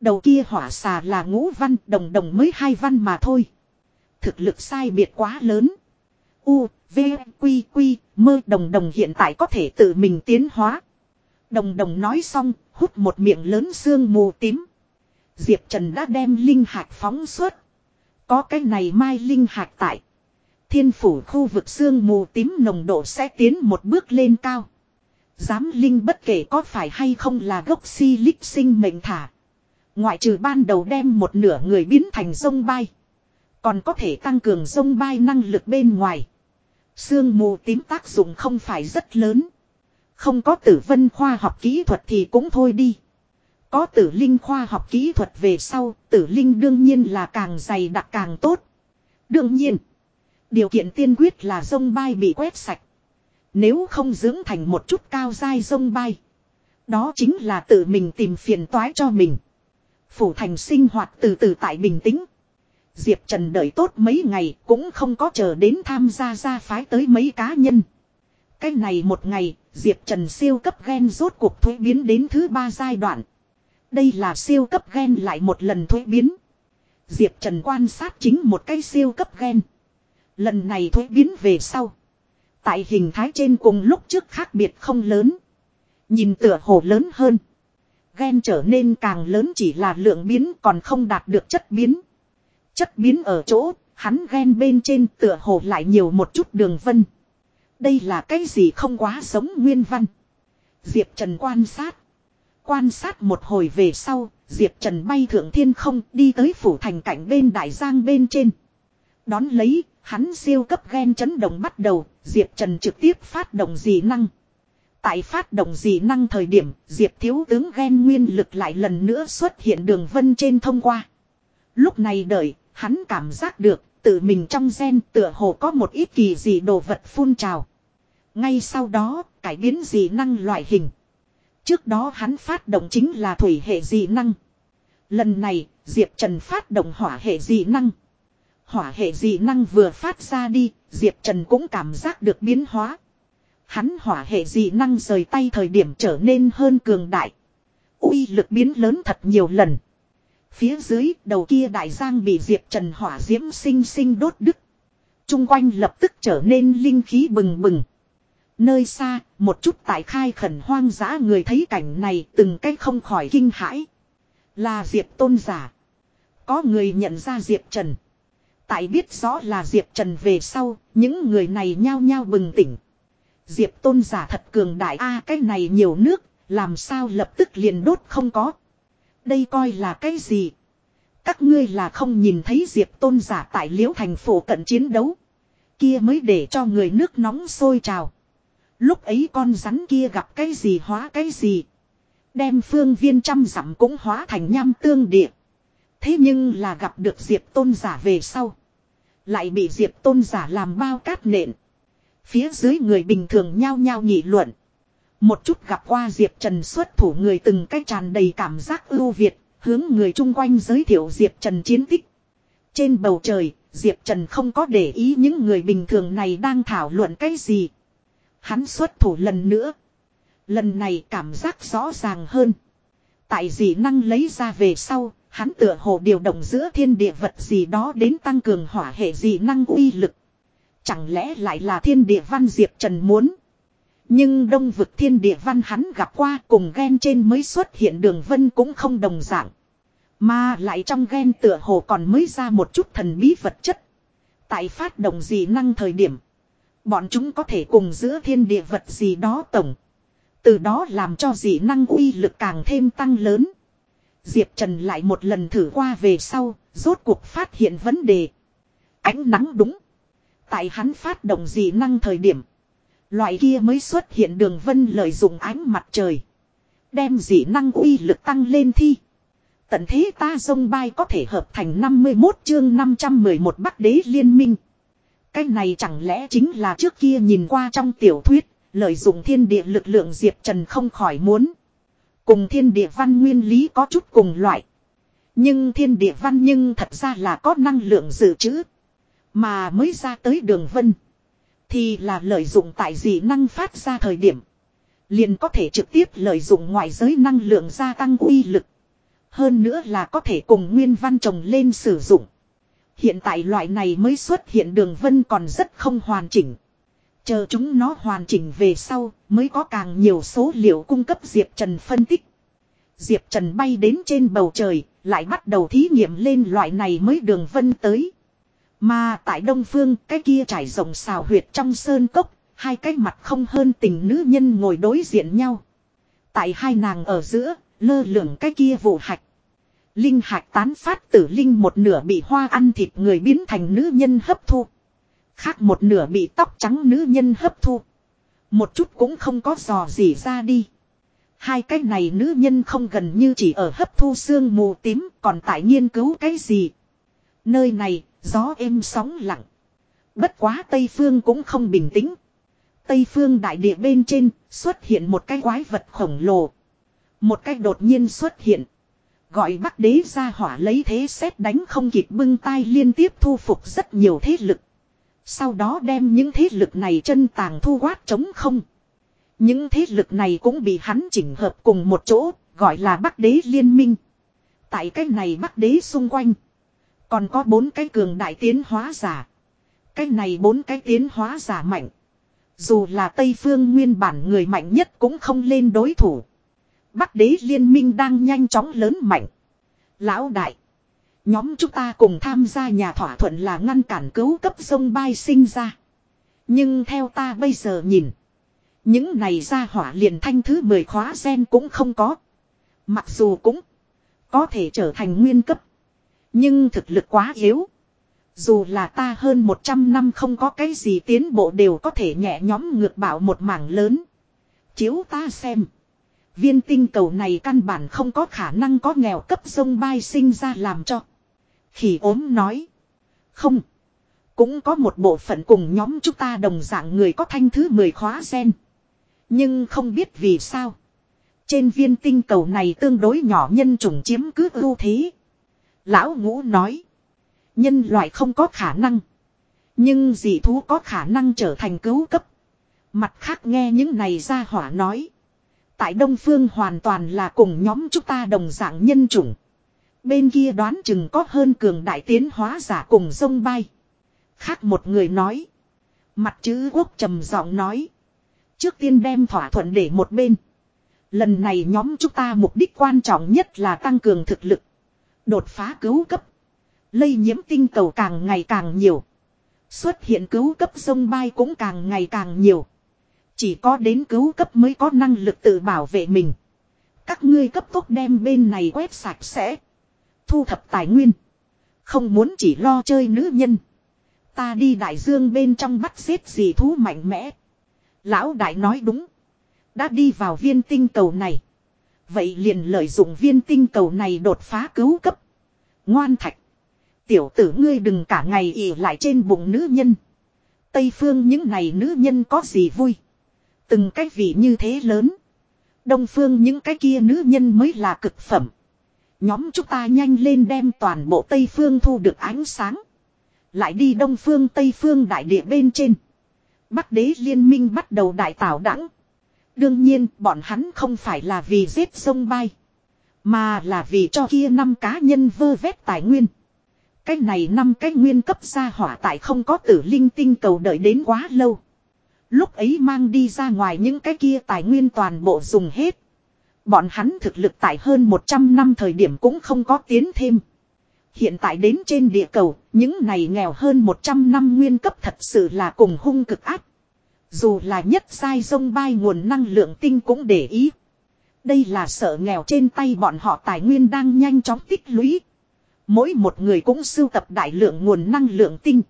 Đầu kia hỏa xà là ngũ văn, đồng đồng mới hai văn mà thôi. Thực lực sai biệt quá lớn. U, V, Quy, Quy, mơ đồng đồng hiện tại có thể tự mình tiến hóa. Đồng đồng nói xong, hút một miệng lớn sương mù tím. Diệp Trần đã đem linh hạt phóng suốt. Có cái này mai linh hạt tại. Thiên phủ khu vực sương mù tím nồng độ sẽ tiến một bước lên cao. Giám linh bất kể có phải hay không là gốc si lích sinh mệnh thả. Ngoại trừ ban đầu đem một nửa người biến thành sông bay. Còn có thể tăng cường sông bay năng lực bên ngoài. Sương mù tím tác dụng không phải rất lớn. Không có tử vân khoa học kỹ thuật thì cũng thôi đi. Có tử linh khoa học kỹ thuật về sau, tử linh đương nhiên là càng dày đặc càng tốt. Đương nhiên, điều kiện tiên quyết là sông bay bị quét sạch. Nếu không dưỡng thành một chút cao dai sông bay. Đó chính là tự mình tìm phiền toái cho mình. Phủ thành sinh hoạt từ từ tại bình tĩnh. Diệp Trần đợi tốt mấy ngày cũng không có chờ đến tham gia gia phái tới mấy cá nhân. Cái này một ngày, Diệp Trần siêu cấp gen rốt cuộc thuế biến đến thứ ba giai đoạn. Đây là siêu cấp gen lại một lần thuế biến. Diệp Trần quan sát chính một cái siêu cấp gen. Lần này thuế biến về sau. Tại hình thái trên cùng lúc trước khác biệt không lớn. Nhìn tựa hồ lớn hơn. Gen trở nên càng lớn chỉ là lượng biến còn không đạt được chất biến. Chất biến ở chỗ, hắn gen bên trên tựa hồ lại nhiều một chút đường vân. Đây là cái gì không quá sống nguyên văn. Diệp Trần quan sát. Quan sát một hồi về sau, Diệp Trần bay thượng thiên không đi tới phủ thành cảnh bên đại giang bên trên. Đón lấy, hắn siêu cấp gen chấn động bắt đầu, Diệp Trần trực tiếp phát động dị năng. Tại phát động dị năng thời điểm, Diệp thiếu tướng gen nguyên lực lại lần nữa xuất hiện đường vân trên thông qua. Lúc này đợi, hắn cảm giác được, tự mình trong gen tựa hồ có một ít kỳ dị đồ vật phun trào. Ngay sau đó, cải biến dị năng loại hình. Trước đó hắn phát động chính là thủy hệ dị năng. Lần này, Diệp Trần phát động hỏa hệ dị năng. Hỏa hệ dị năng vừa phát ra đi, Diệp Trần cũng cảm giác được biến hóa. Hắn hỏa hệ dị năng rời tay thời điểm trở nên hơn cường đại. uy lực biến lớn thật nhiều lần. Phía dưới đầu kia đại giang bị Diệp Trần hỏa diễm sinh sinh đốt đứt. Trung quanh lập tức trở nên linh khí bừng bừng. Nơi xa, một chút tại khai khẩn hoang dã người thấy cảnh này từng cách không khỏi kinh hãi. Là Diệp tôn giả. Có người nhận ra Diệp Trần. Tại biết rõ là Diệp Trần về sau, những người này nhao nhao bừng tỉnh. Diệp tôn giả thật cường đại a cái này nhiều nước, làm sao lập tức liền đốt không có. Đây coi là cái gì? Các ngươi là không nhìn thấy Diệp tôn giả tại liễu thành phố cận chiến đấu. Kia mới để cho người nước nóng sôi trào. Lúc ấy con rắn kia gặp cái gì hóa cái gì. Đem phương viên trăm dặm cũng hóa thành nham tương địa. Thế nhưng là gặp được Diệp tôn giả về sau. Lại bị Diệp tôn giả làm bao cát nện. Phía dưới người bình thường nhao nhao nghị luận. Một chút gặp qua Diệp Trần xuất thủ người từng cách tràn đầy cảm giác ưu việt, hướng người chung quanh giới thiệu Diệp Trần chiến tích. Trên bầu trời, Diệp Trần không có để ý những người bình thường này đang thảo luận cái gì. Hắn xuất thủ lần nữa. Lần này cảm giác rõ ràng hơn. Tại dị năng lấy ra về sau, hắn tựa hồ điều động giữa thiên địa vật gì đó đến tăng cường hỏa hệ dị năng uy lực. Chẳng lẽ lại là thiên địa văn Diệp Trần muốn. Nhưng đông vực thiên địa văn hắn gặp qua cùng ghen trên mới xuất hiện đường vân cũng không đồng dạng. Mà lại trong ghen tựa hồ còn mới ra một chút thần bí vật chất. Tại phát động dị năng thời điểm. Bọn chúng có thể cùng giữa thiên địa vật gì đó tổng. Từ đó làm cho dị năng uy lực càng thêm tăng lớn. Diệp Trần lại một lần thử qua về sau, rốt cuộc phát hiện vấn đề. Ánh nắng đúng. Tại hắn phát động dị năng thời điểm. Loại kia mới xuất hiện đường vân lợi dụng ánh mặt trời. Đem dị năng uy lực tăng lên thi. Tận thế ta dông bay có thể hợp thành 51 chương 511 Bắc đế liên minh. Cái này chẳng lẽ chính là trước kia nhìn qua trong tiểu thuyết, lợi dụng thiên địa lực lượng Diệp Trần không khỏi muốn. Cùng thiên địa văn nguyên lý có chút cùng loại. Nhưng thiên địa văn nhưng thật ra là có năng lượng dự trữ. Mà mới ra tới đường vân. Thì là lợi dụng tại dị năng phát ra thời điểm. Liền có thể trực tiếp lợi dụng ngoại giới năng lượng gia tăng uy lực. Hơn nữa là có thể cùng nguyên văn trồng lên sử dụng. Hiện tại loại này mới xuất hiện đường vân còn rất không hoàn chỉnh. Chờ chúng nó hoàn chỉnh về sau mới có càng nhiều số liệu cung cấp Diệp Trần phân tích. Diệp Trần bay đến trên bầu trời, lại bắt đầu thí nghiệm lên loại này mới đường vân tới. Mà tại Đông Phương cái kia trải rộng xào huyệt trong sơn cốc, hai cái mặt không hơn tình nữ nhân ngồi đối diện nhau. Tại hai nàng ở giữa, lơ lửng cái kia vụ hạch. Linh hạch tán phát tử linh một nửa bị hoa ăn thịt người biến thành nữ nhân hấp thu. Khác một nửa bị tóc trắng nữ nhân hấp thu. Một chút cũng không có dò gì ra đi. Hai cái này nữ nhân không gần như chỉ ở hấp thu xương mù tím còn tại nghiên cứu cái gì. Nơi này, gió êm sóng lặng. Bất quá Tây Phương cũng không bình tĩnh. Tây Phương đại địa bên trên xuất hiện một cái quái vật khổng lồ. Một cái đột nhiên xuất hiện. Gọi bắc đế ra hỏa lấy thế xét đánh không kịp bưng tay liên tiếp thu phục rất nhiều thế lực. Sau đó đem những thế lực này chân tàng thu quát chống không. Những thế lực này cũng bị hắn chỉnh hợp cùng một chỗ, gọi là Bắc Đế Liên minh. Tại cái này Bắc Đế xung quanh, còn có bốn cái cường đại tiến hóa giả. Cái này bốn cái tiến hóa giả mạnh. Dù là Tây Phương nguyên bản người mạnh nhất cũng không lên đối thủ. Bắc Đế Liên minh đang nhanh chóng lớn mạnh. Lão đại. Nhóm chúng ta cùng tham gia nhà thỏa thuận là ngăn cản cứu cấp sông bay sinh ra. Nhưng theo ta bây giờ nhìn. Những này ra hỏa liền thanh thứ 10 khóa gen cũng không có. Mặc dù cũng có thể trở thành nguyên cấp. Nhưng thực lực quá yếu. Dù là ta hơn 100 năm không có cái gì tiến bộ đều có thể nhẹ nhóm ngược bảo một mảng lớn. Chiếu ta xem. Viên tinh cầu này căn bản không có khả năng có nghèo cấp sông bay sinh ra làm cho. Khỉ ốm nói. Không. Cũng có một bộ phận cùng nhóm chúng ta đồng dạng người có thanh thứ 10 khóa sen. Nhưng không biết vì sao. Trên viên tinh cầu này tương đối nhỏ nhân chủng chiếm cứ ưu thế. Lão ngũ nói. Nhân loại không có khả năng. Nhưng dị thú có khả năng trở thành cứu cấp. Mặt khác nghe những này ra hỏa nói. Tại Đông Phương hoàn toàn là cùng nhóm chúng ta đồng dạng nhân chủng. Bên kia đoán chừng có hơn cường đại tiến hóa giả cùng sông bay. Khác một người nói. Mặt chữ quốc trầm giọng nói. Trước tiên đem thỏa thuận để một bên. Lần này nhóm chúng ta mục đích quan trọng nhất là tăng cường thực lực. Đột phá cứu cấp. Lây nhiễm tinh cầu càng ngày càng nhiều. Xuất hiện cứu cấp sông bay cũng càng ngày càng nhiều. Chỉ có đến cứu cấp mới có năng lực tự bảo vệ mình. Các ngươi cấp tốc đem bên này quét sạch sẽ. Thu thập tài nguyên. Không muốn chỉ lo chơi nữ nhân. Ta đi đại dương bên trong bắt xếp gì thú mạnh mẽ. Lão đại nói đúng. Đã đi vào viên tinh cầu này. Vậy liền lợi dụng viên tinh cầu này đột phá cứu cấp. Ngoan thạch. Tiểu tử ngươi đừng cả ngày ỉ lại trên bụng nữ nhân. Tây phương những này nữ nhân có gì vui. Từng cái vị như thế lớn. Đông phương những cái kia nữ nhân mới là cực phẩm. Nhóm chúng ta nhanh lên đem toàn bộ Tây phương thu được ánh sáng. Lại đi đông phương Tây phương đại địa bên trên. Bắc đế liên minh bắt đầu đại tảo đẳng. Đương nhiên, bọn hắn không phải là vì giết sông bay. Mà là vì cho kia năm cá nhân vơ vét tài nguyên. Cái này năm cái nguyên cấp gia hỏa tại không có tử linh tinh cầu đợi đến quá lâu. Lúc ấy mang đi ra ngoài những cái kia tài nguyên toàn bộ dùng hết. Bọn hắn thực lực tại hơn 100 năm thời điểm cũng không có tiến thêm. Hiện tại đến trên địa cầu, những này nghèo hơn 100 năm nguyên cấp thật sự là cùng hung cực áp, Dù là nhất sai sông bay nguồn năng lượng tinh cũng để ý. Đây là sợ nghèo trên tay bọn họ tài nguyên đang nhanh chóng tích lũy. Mỗi một người cũng sưu tập đại lượng nguồn năng lượng tinh.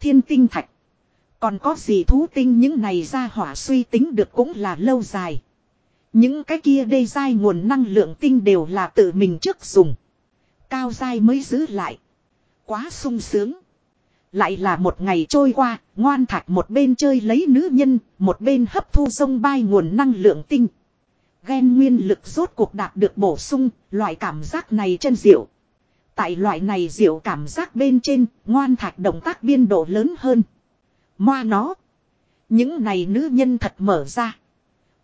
Thiên tinh thạch. Còn có gì thú tinh những này ra hỏa suy tính được cũng là lâu dài. Những cái kia đê dai nguồn năng lượng tinh đều là tự mình trước dùng. Cao dai mới giữ lại. Quá sung sướng. Lại là một ngày trôi qua, ngoan thạch một bên chơi lấy nữ nhân, một bên hấp thu sông bay nguồn năng lượng tinh. Ghen nguyên lực rốt cuộc đạt được bổ sung, loại cảm giác này chân diệu. Tại loại này diệu cảm giác bên trên, ngoan thạch động tác biên độ lớn hơn. Moa nó. Những này nữ nhân thật mở ra.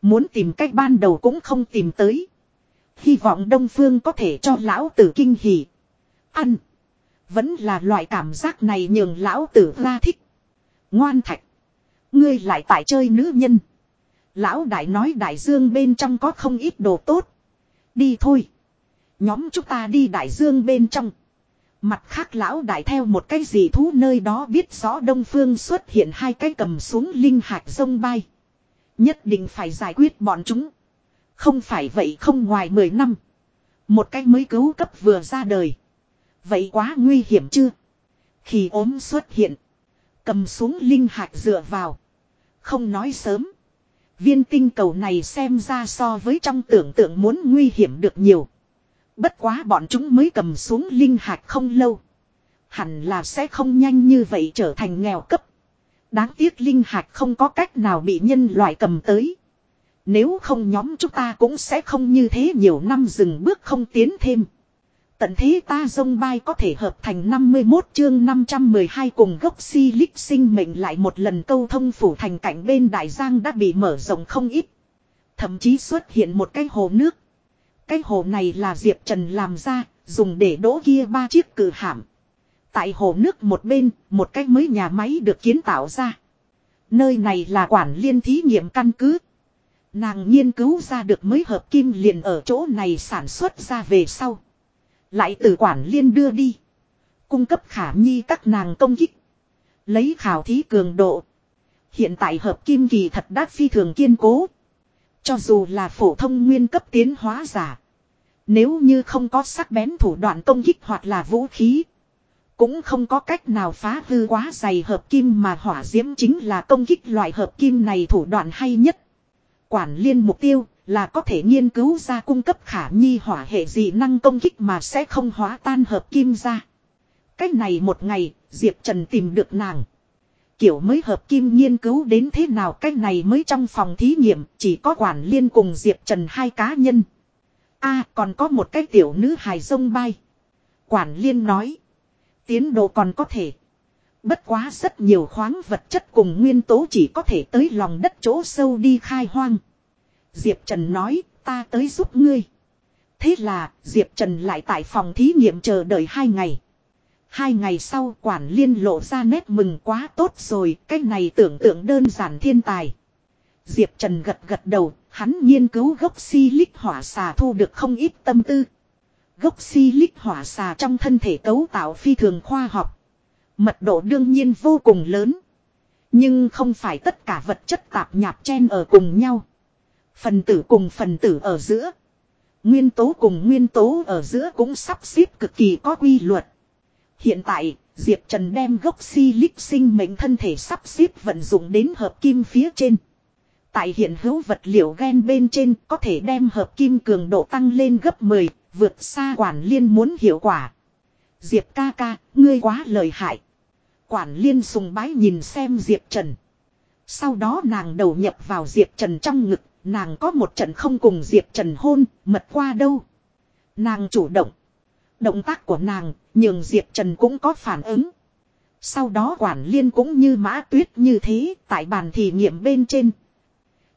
Muốn tìm cách ban đầu cũng không tìm tới. Hy vọng Đông Phương có thể cho lão tử kinh hỉ. Ăn. Vẫn là loại cảm giác này nhường lão tử ra thích. Ngoan thạch. Ngươi lại tại chơi nữ nhân. Lão đại nói đại dương bên trong có không ít đồ tốt. Đi thôi. Nhóm chúng ta đi đại dương bên trong. Mặt khác lão đại theo một cái gì thú nơi đó biết rõ đông phương xuất hiện hai cái cầm xuống linh hạt sông bay. Nhất định phải giải quyết bọn chúng. Không phải vậy không ngoài 10 năm. Một cái mới cứu cấp vừa ra đời. Vậy quá nguy hiểm chưa? Khi ốm xuất hiện. Cầm xuống linh hạt dựa vào. Không nói sớm. Viên tinh cầu này xem ra so với trong tưởng tượng muốn nguy hiểm được nhiều. Bất quá bọn chúng mới cầm xuống linh hạt không lâu. Hẳn là sẽ không nhanh như vậy trở thành nghèo cấp. Đáng tiếc linh hạt không có cách nào bị nhân loại cầm tới. Nếu không nhóm chúng ta cũng sẽ không như thế nhiều năm dừng bước không tiến thêm. Tận thế ta dông bay có thể hợp thành 51 chương 512 cùng gốc si lích sinh mệnh lại một lần câu thông phủ thành cảnh bên Đại Giang đã bị mở rộng không ít. Thậm chí xuất hiện một cái hồ nước. Cái hồ này là Diệp Trần làm ra, dùng để đỗ kia ba chiếc cử hạm. Tại hồ nước một bên, một cái mới nhà máy được kiến tạo ra. Nơi này là quản liên thí nghiệm căn cứ. Nàng nghiên cứu ra được mới hợp kim liền ở chỗ này sản xuất ra về sau. Lại từ quản liên đưa đi. Cung cấp khả nhi các nàng công kích. Lấy khảo thí cường độ. Hiện tại hợp kim kỳ thật đắt phi thường kiên cố. Cho dù là phổ thông nguyên cấp tiến hóa giả. Nếu như không có sắc bén thủ đoạn công kích hoặc là vũ khí. Cũng không có cách nào phá hư quá dày hợp kim mà hỏa diễm chính là công kích loại hợp kim này thủ đoạn hay nhất. Quản liên mục tiêu là có thể nghiên cứu ra cung cấp khả nhi hỏa hệ dị năng công kích mà sẽ không hóa tan hợp kim ra. Cách này một ngày, Diệp Trần tìm được nàng. Kiểu mới hợp kim nghiên cứu đến thế nào cách này mới trong phòng thí nghiệm chỉ có quản liên cùng Diệp Trần hai cá nhân. a còn có một cái tiểu nữ hài sông bay. Quản liên nói. Tiến độ còn có thể. Bất quá rất nhiều khoáng vật chất cùng nguyên tố chỉ có thể tới lòng đất chỗ sâu đi khai hoang. Diệp Trần nói, ta tới giúp ngươi. Thế là, Diệp Trần lại tại phòng thí nghiệm chờ đợi hai ngày. Hai ngày sau quản liên lộ ra nét mừng quá tốt rồi, cái này tưởng tượng đơn giản thiên tài. Diệp Trần gật gật đầu, hắn nghiên cứu gốc si lích hỏa xà thu được không ít tâm tư. Gốc si lích hỏa xà trong thân thể cấu tạo phi thường khoa học. Mật độ đương nhiên vô cùng lớn. Nhưng không phải tất cả vật chất tạp nhạp chen ở cùng nhau. Phần tử cùng phần tử ở giữa. Nguyên tố cùng nguyên tố ở giữa cũng sắp xếp cực kỳ có quy luật. Hiện tại, Diệp Trần đem gốc si lích sinh mệnh thân thể sắp xếp vận dụng đến hợp kim phía trên. Tại hiện hữu vật liệu gen bên trên có thể đem hợp kim cường độ tăng lên gấp 10, vượt xa quản liên muốn hiệu quả. Diệp ca ca, ngươi quá lợi hại. Quản liên sùng bái nhìn xem Diệp Trần. Sau đó nàng đầu nhập vào Diệp Trần trong ngực, nàng có một trận không cùng Diệp Trần hôn, mật qua đâu. Nàng chủ động. Động tác của nàng, nhường Diệp Trần cũng có phản ứng. Sau đó quản liên cũng như mã tuyết như thế, tại bàn thí nghiệm bên trên.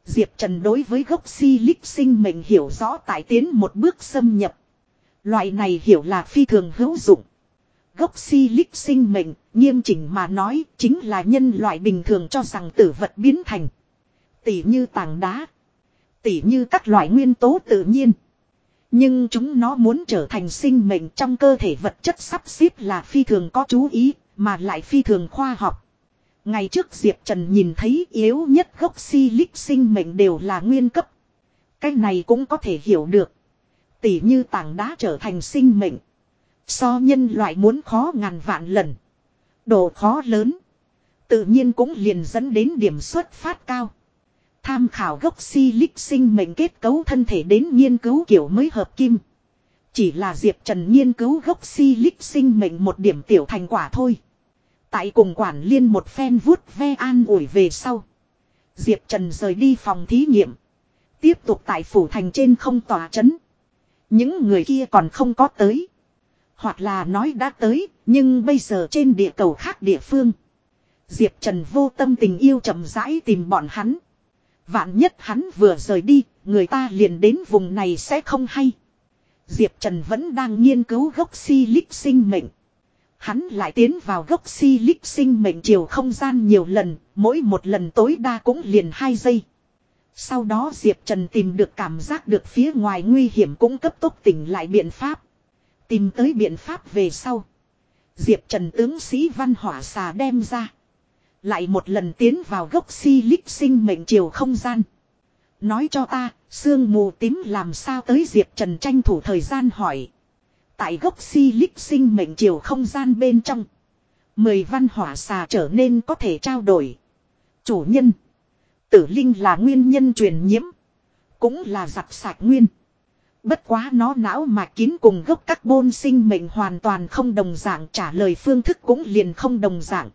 Diệp Trần đối với gốc si lích sinh mệnh hiểu rõ tại tiến một bước xâm nhập. Loại này hiểu là phi thường hữu dụng. Gốc si lích sinh mệnh, nghiêm chỉnh mà nói, chính là nhân loại bình thường cho rằng tử vật biến thành. Tỉ như tảng đá. Tỉ như các loại nguyên tố tự nhiên. Nhưng chúng nó muốn trở thành sinh mệnh trong cơ thể vật chất sắp xếp là phi thường có chú ý, mà lại phi thường khoa học. Ngày trước Diệp Trần nhìn thấy yếu nhất gốc si lích sinh mệnh đều là nguyên cấp. Cái này cũng có thể hiểu được. Tỉ như tảng đá trở thành sinh mệnh. So nhân loại muốn khó ngàn vạn lần. Độ khó lớn. Tự nhiên cũng liền dẫn đến điểm xuất phát cao. Tham khảo gốc si lích sinh mệnh kết cấu thân thể đến nghiên cứu kiểu mới hợp kim. Chỉ là Diệp Trần nghiên cứu gốc si lích sinh mệnh một điểm tiểu thành quả thôi. Tại cùng quản liên một phen vuốt ve an ủi về sau. Diệp Trần rời đi phòng thí nghiệm. Tiếp tục tại phủ thành trên không tòa chấn. Những người kia còn không có tới. Hoặc là nói đã tới, nhưng bây giờ trên địa cầu khác địa phương. Diệp Trần vô tâm tình yêu chậm rãi tìm bọn hắn. Vạn nhất hắn vừa rời đi, người ta liền đến vùng này sẽ không hay. Diệp Trần vẫn đang nghiên cứu gốc si lích sinh mệnh. Hắn lại tiến vào gốc si lích sinh mệnh chiều không gian nhiều lần, mỗi một lần tối đa cũng liền 2 giây. Sau đó Diệp Trần tìm được cảm giác được phía ngoài nguy hiểm cũng cấp tốc tỉnh lại biện pháp. Tìm tới biện pháp về sau. Diệp Trần tướng sĩ văn hỏa xà đem ra. Lại một lần tiến vào gốc si lích sinh mệnh chiều không gian. Nói cho ta, sương mù tím làm sao tới Diệp Trần tranh thủ thời gian hỏi. Tại gốc si lích sinh mệnh chiều không gian bên trong. Mười văn hỏa xà trở nên có thể trao đổi. Chủ nhân. Tử linh là nguyên nhân truyền nhiễm. Cũng là giặc sạch nguyên. Bất quá nó não mà kín cùng gốc carbon sinh mệnh hoàn toàn không đồng dạng trả lời phương thức cũng liền không đồng dạng.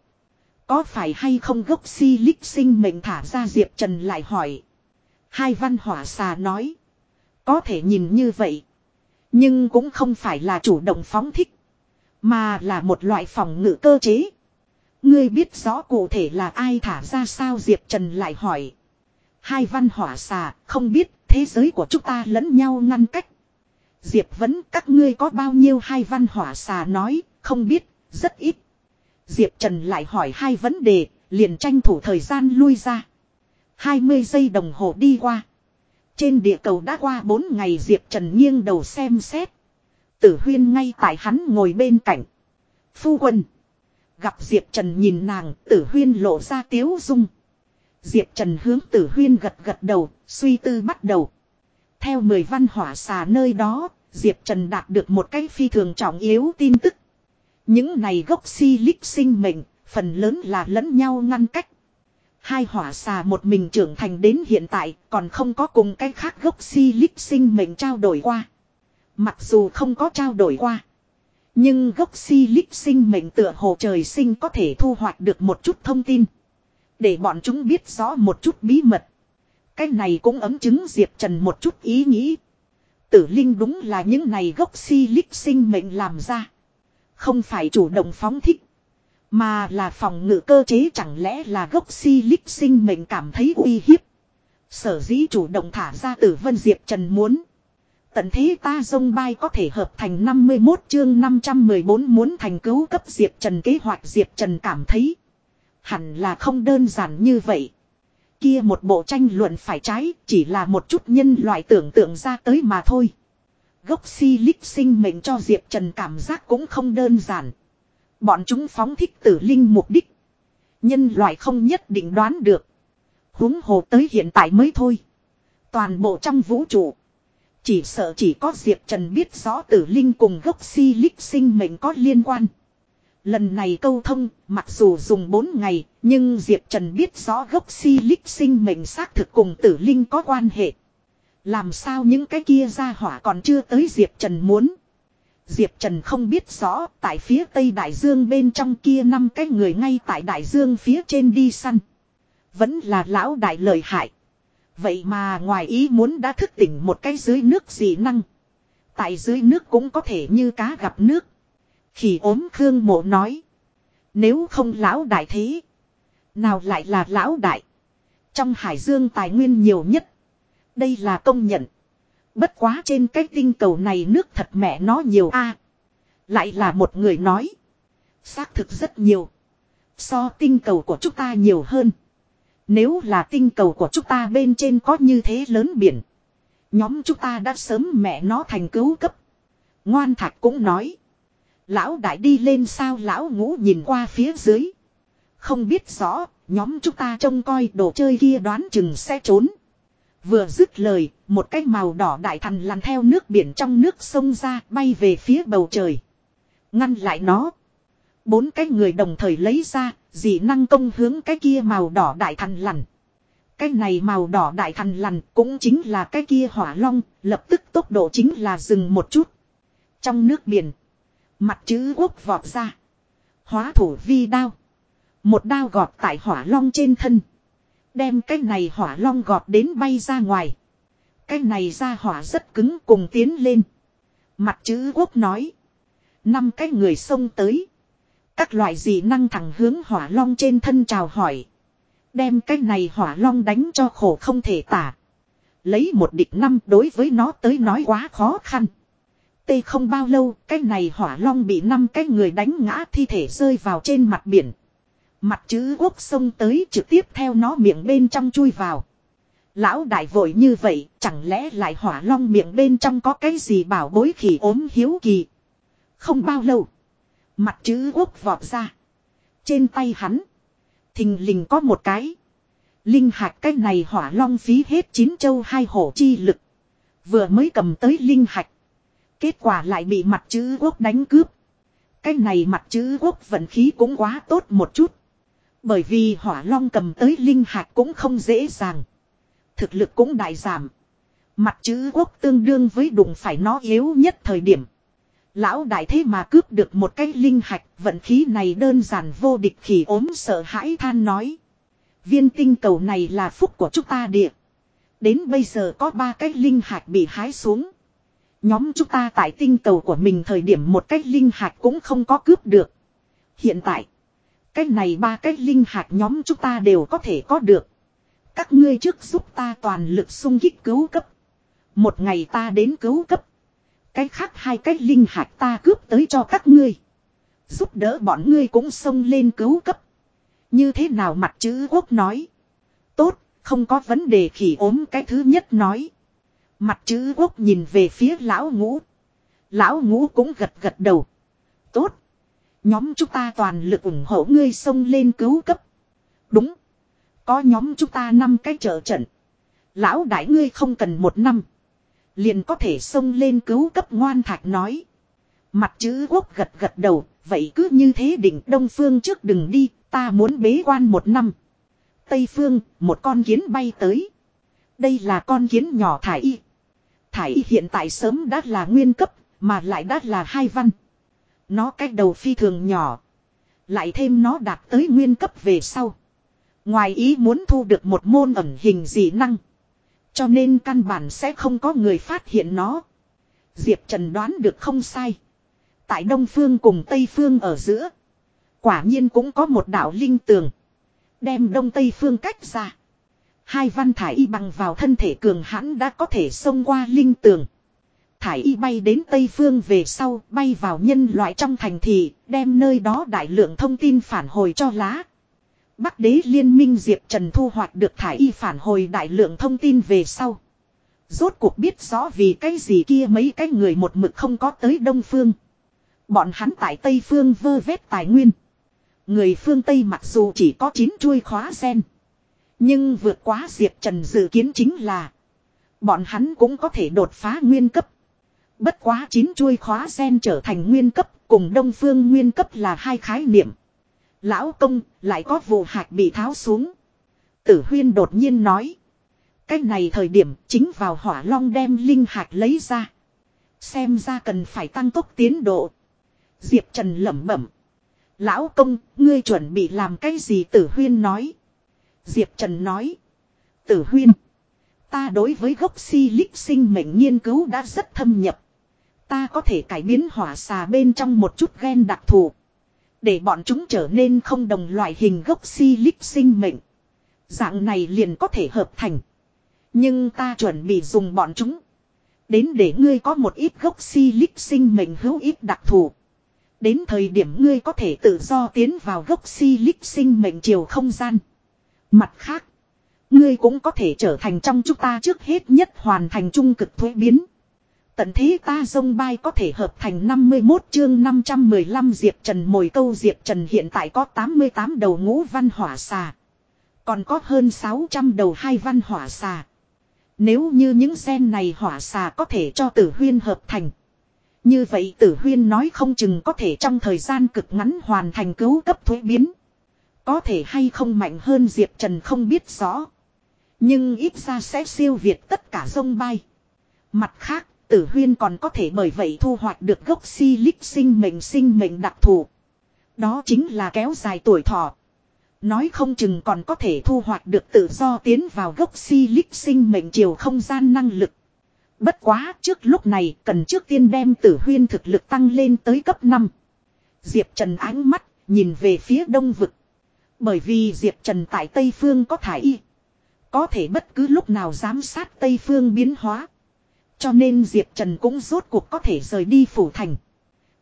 Có phải hay không gốc si lích sinh mệnh thả ra Diệp Trần lại hỏi. Hai văn hỏa xà nói. Có thể nhìn như vậy. Nhưng cũng không phải là chủ động phóng thích. Mà là một loại phòng ngự cơ chế. Ngươi biết rõ cụ thể là ai thả ra sao Diệp Trần lại hỏi. Hai văn hỏa xà, không biết thế giới của chúng ta lẫn nhau ngăn cách. Diệp vẫn các ngươi có bao nhiêu hai văn hỏa xà nói, không biết, rất ít. Diệp Trần lại hỏi hai vấn đề, liền tranh thủ thời gian lui ra. 20 giây đồng hồ đi qua. Trên địa cầu đã qua 4 ngày Diệp Trần nghiêng đầu xem xét. Tử huyên ngay tại hắn ngồi bên cạnh. Phu quân. Gặp Diệp Trần nhìn nàng, tử huyên lộ ra tiếu dung. Diệp Trần hướng tử huyên gật gật đầu, suy tư bắt đầu. Theo mười văn hỏa xà nơi đó, Diệp Trần đạt được một cái phi thường trọng yếu tin tức. Những này gốc si lích sinh mệnh, phần lớn là lẫn nhau ngăn cách. Hai hỏa xà một mình trưởng thành đến hiện tại còn không có cùng cái khác gốc si lích sinh mệnh trao đổi qua. Mặc dù không có trao đổi qua. Nhưng gốc si lích sinh mệnh tựa hồ trời sinh có thể thu hoạch được một chút thông tin. Để bọn chúng biết rõ một chút bí mật. Cái này cũng ấm chứng Diệp Trần một chút ý nghĩ. Tử linh đúng là những này gốc si lích sinh mệnh làm ra. Không phải chủ động phóng thích. Mà là phòng ngự cơ chế chẳng lẽ là gốc si lích sinh mệnh cảm thấy uy hiếp. Sở dĩ chủ động thả ra tử vân Diệp Trần muốn. Tận thế ta dông bay có thể hợp thành 51 chương 514 muốn thành cứu cấp Diệp Trần kế hoạch Diệp Trần cảm thấy. Hẳn là không đơn giản như vậy. Kia một bộ tranh luận phải trái, chỉ là một chút nhân loại tưởng tượng ra tới mà thôi. Gốc si lích sinh mệnh cho Diệp Trần cảm giác cũng không đơn giản. Bọn chúng phóng thích tử linh mục đích. Nhân loại không nhất định đoán được. huống hồ tới hiện tại mới thôi. Toàn bộ trong vũ trụ. Chỉ sợ chỉ có Diệp Trần biết rõ tử linh cùng gốc si lích sinh mệnh có liên quan. Lần này câu thông, mặc dù dùng 4 ngày, nhưng Diệp Trần biết rõ gốc si lích sinh mệnh xác thực cùng tử linh có quan hệ. Làm sao những cái kia ra hỏa còn chưa tới Diệp Trần muốn. Diệp Trần không biết rõ, tại phía tây đại dương bên trong kia năm cái người ngay tại đại dương phía trên đi săn. Vẫn là lão đại lợi hại. Vậy mà ngoài ý muốn đã thức tỉnh một cái dưới nước dị năng. Tại dưới nước cũng có thể như cá gặp nước. Khỉ ốm Khương Mộ nói. Nếu không lão đại thế. Nào lại là lão đại. Trong hải dương tài nguyên nhiều nhất. Đây là công nhận. Bất quá trên cái tinh cầu này nước thật mẹ nó nhiều a Lại là một người nói. Xác thực rất nhiều. So tinh cầu của chúng ta nhiều hơn. Nếu là tinh cầu của chúng ta bên trên có như thế lớn biển. Nhóm chúng ta đã sớm mẹ nó thành cứu cấp. Ngoan thạch cũng nói. Lão đại đi lên sao lão ngũ nhìn qua phía dưới. Không biết rõ, nhóm chúng ta trông coi đồ chơi kia đoán chừng sẽ trốn. Vừa dứt lời, một cái màu đỏ đại thần lăn theo nước biển trong nước sông ra bay về phía bầu trời. Ngăn lại nó. Bốn cái người đồng thời lấy ra, dị năng công hướng cái kia màu đỏ đại thần lằn. Cái này màu đỏ đại thần lằn cũng chính là cái kia hỏa long, lập tức tốc độ chính là dừng một chút. Trong nước biển, mặt chữ quốc vọt ra. Hóa thủ vi đao. Một đao gọt tại hỏa long trên thân. Đem cái này hỏa long gọt đến bay ra ngoài. Cái này ra hỏa rất cứng cùng tiến lên. Mặt chữ quốc nói. Năm cái người xông tới. Các loại gì năng thẳng hướng hỏa long trên thân chào hỏi. Đem cái này hỏa long đánh cho khổ không thể tả. Lấy một địch năm đối với nó tới nói quá khó khăn. Tê không bao lâu, cái này hỏa long bị năm cái người đánh ngã thi thể rơi vào trên mặt biển. Mặt chữ quốc sông tới trực tiếp theo nó miệng bên trong chui vào. Lão đại vội như vậy, chẳng lẽ lại hỏa long miệng bên trong có cái gì bảo bối khỉ ốm hiếu kỳ. Không bao lâu. Mặt chữ quốc vọt ra. Trên tay hắn. Thình lình có một cái. Linh hạch cái này hỏa long phí hết chín châu hai hổ chi lực. Vừa mới cầm tới linh hạch. Kết quả lại bị mặt chữ quốc đánh cướp. Cái này mặt chữ quốc vận khí cũng quá tốt một chút. Bởi vì hỏa long cầm tới linh hạt cũng không dễ dàng. Thực lực cũng đại giảm. Mặt chữ quốc tương đương với đụng phải nó yếu nhất thời điểm. Lão đại thế mà cướp được một cái linh hạch, vận khí này đơn giản vô địch khỉ ốm sợ hãi than nói. Viên tinh cầu này là phúc của chúng ta địa. Đến bây giờ có ba cái linh hạch bị hái xuống. Nhóm chúng ta tại tinh cầu của mình thời điểm một cái linh hạt cũng không có cướp được. Hiện tại, cái này ba cách linh hạt nhóm chúng ta đều có thể có được. Các ngươi trước giúp ta toàn lực sung kích cứu cấp. Một ngày ta đến cứu cấp. Cái khác hai cách linh hạt ta cướp tới cho các ngươi. Giúp đỡ bọn ngươi cũng xông lên cứu cấp. Như thế nào mặt chữ quốc nói. Tốt, không có vấn đề khỉ ốm cái thứ nhất nói. Mặt chữ quốc nhìn về phía lão ngũ. Lão ngũ cũng gật gật đầu. Tốt. Nhóm chúng ta toàn lực ủng hộ ngươi xông lên cứu cấp. Đúng. Có nhóm chúng ta năm cái trợ trận. Lão đại ngươi không cần một năm. Liền có thể xông lên cứu cấp ngoan thạch nói. Mặt chữ quốc gật gật đầu. Vậy cứ như thế đỉnh đông phương trước đừng đi. Ta muốn bế quan một năm. Tây phương, một con kiến bay tới. Đây là con kiến nhỏ thải y. Thải y hiện tại sớm đã là nguyên cấp. Mà lại đã là hai văn. Nó cách đầu phi thường nhỏ. Lại thêm nó đạt tới nguyên cấp về sau. Ngoài ý muốn thu được một môn ẩn hình dị năng. Cho nên căn bản sẽ không có người phát hiện nó. Diệp Trần đoán được không sai. Tại Đông Phương cùng Tây Phương ở giữa. Quả nhiên cũng có một đạo linh tường. Đem Đông Tây Phương cách ra. Hai văn thải y bằng vào thân thể cường hãn đã có thể xông qua linh tường. Thải y bay đến Tây Phương về sau bay vào nhân loại trong thành thị, đem nơi đó đại lượng thông tin phản hồi cho lá. Bắc đế liên minh Diệp Trần thu hoạch được thải y phản hồi đại lượng thông tin về sau. Rốt cuộc biết rõ vì cái gì kia mấy cái người một mực không có tới Đông Phương. Bọn hắn tại Tây Phương vơ vét tài nguyên. Người phương Tây mặc dù chỉ có 9 chuôi khóa sen. Nhưng vượt quá Diệp Trần dự kiến chính là. Bọn hắn cũng có thể đột phá nguyên cấp. Bất quá chín chuôi khóa sen trở thành nguyên cấp cùng đông phương nguyên cấp là hai khái niệm. Lão công lại có vụ hạt bị tháo xuống. Tử huyên đột nhiên nói. Cái này thời điểm chính vào hỏa long đem linh hạt lấy ra. Xem ra cần phải tăng tốc tiến độ. Diệp Trần lẩm bẩm. Lão công, ngươi chuẩn bị làm cái gì tử huyên nói. Diệp Trần nói. Tử huyên. Ta đối với gốc si lích sinh mệnh nghiên cứu đã rất thâm nhập. Ta có thể cải biến hỏa xà bên trong một chút gen đặc thù. Để bọn chúng trở nên không đồng loại hình gốc si lích sinh mệnh. Dạng này liền có thể hợp thành. Nhưng ta chuẩn bị dùng bọn chúng. Đến để ngươi có một ít gốc si lích sinh mệnh hữu ít đặc thù. Đến thời điểm ngươi có thể tự do tiến vào gốc si lích sinh mệnh chiều không gian. Mặt khác. Ngươi cũng có thể trở thành trong chúng ta trước hết nhất hoàn thành trung cực thuế biến. Tận thế ta dông bay có thể hợp thành 51 chương 515 Diệp Trần mồi câu Diệp Trần hiện tại có 88 đầu ngũ văn hỏa xà. Còn có hơn 600 đầu hai văn hỏa xà. Nếu như những gen này hỏa xà có thể cho tử huyên hợp thành. Như vậy tử huyên nói không chừng có thể trong thời gian cực ngắn hoàn thành cứu cấp thuế biến. Có thể hay không mạnh hơn Diệp Trần không biết rõ. Nhưng ít ra sẽ siêu việt tất cả sông bay. Mặt khác, tử huyên còn có thể bởi vậy thu hoạch được gốc si lích sinh mệnh sinh mệnh đặc thù. Đó chính là kéo dài tuổi thọ. Nói không chừng còn có thể thu hoạch được tự do tiến vào gốc si lích sinh mệnh chiều không gian năng lực. Bất quá trước lúc này cần trước tiên đem tử huyên thực lực tăng lên tới cấp 5. Diệp Trần ánh mắt nhìn về phía đông vực. Bởi vì Diệp Trần tại Tây Phương có thải y. Có thể bất cứ lúc nào giám sát Tây Phương biến hóa. Cho nên Diệp Trần cũng rốt cuộc có thể rời đi phủ thành.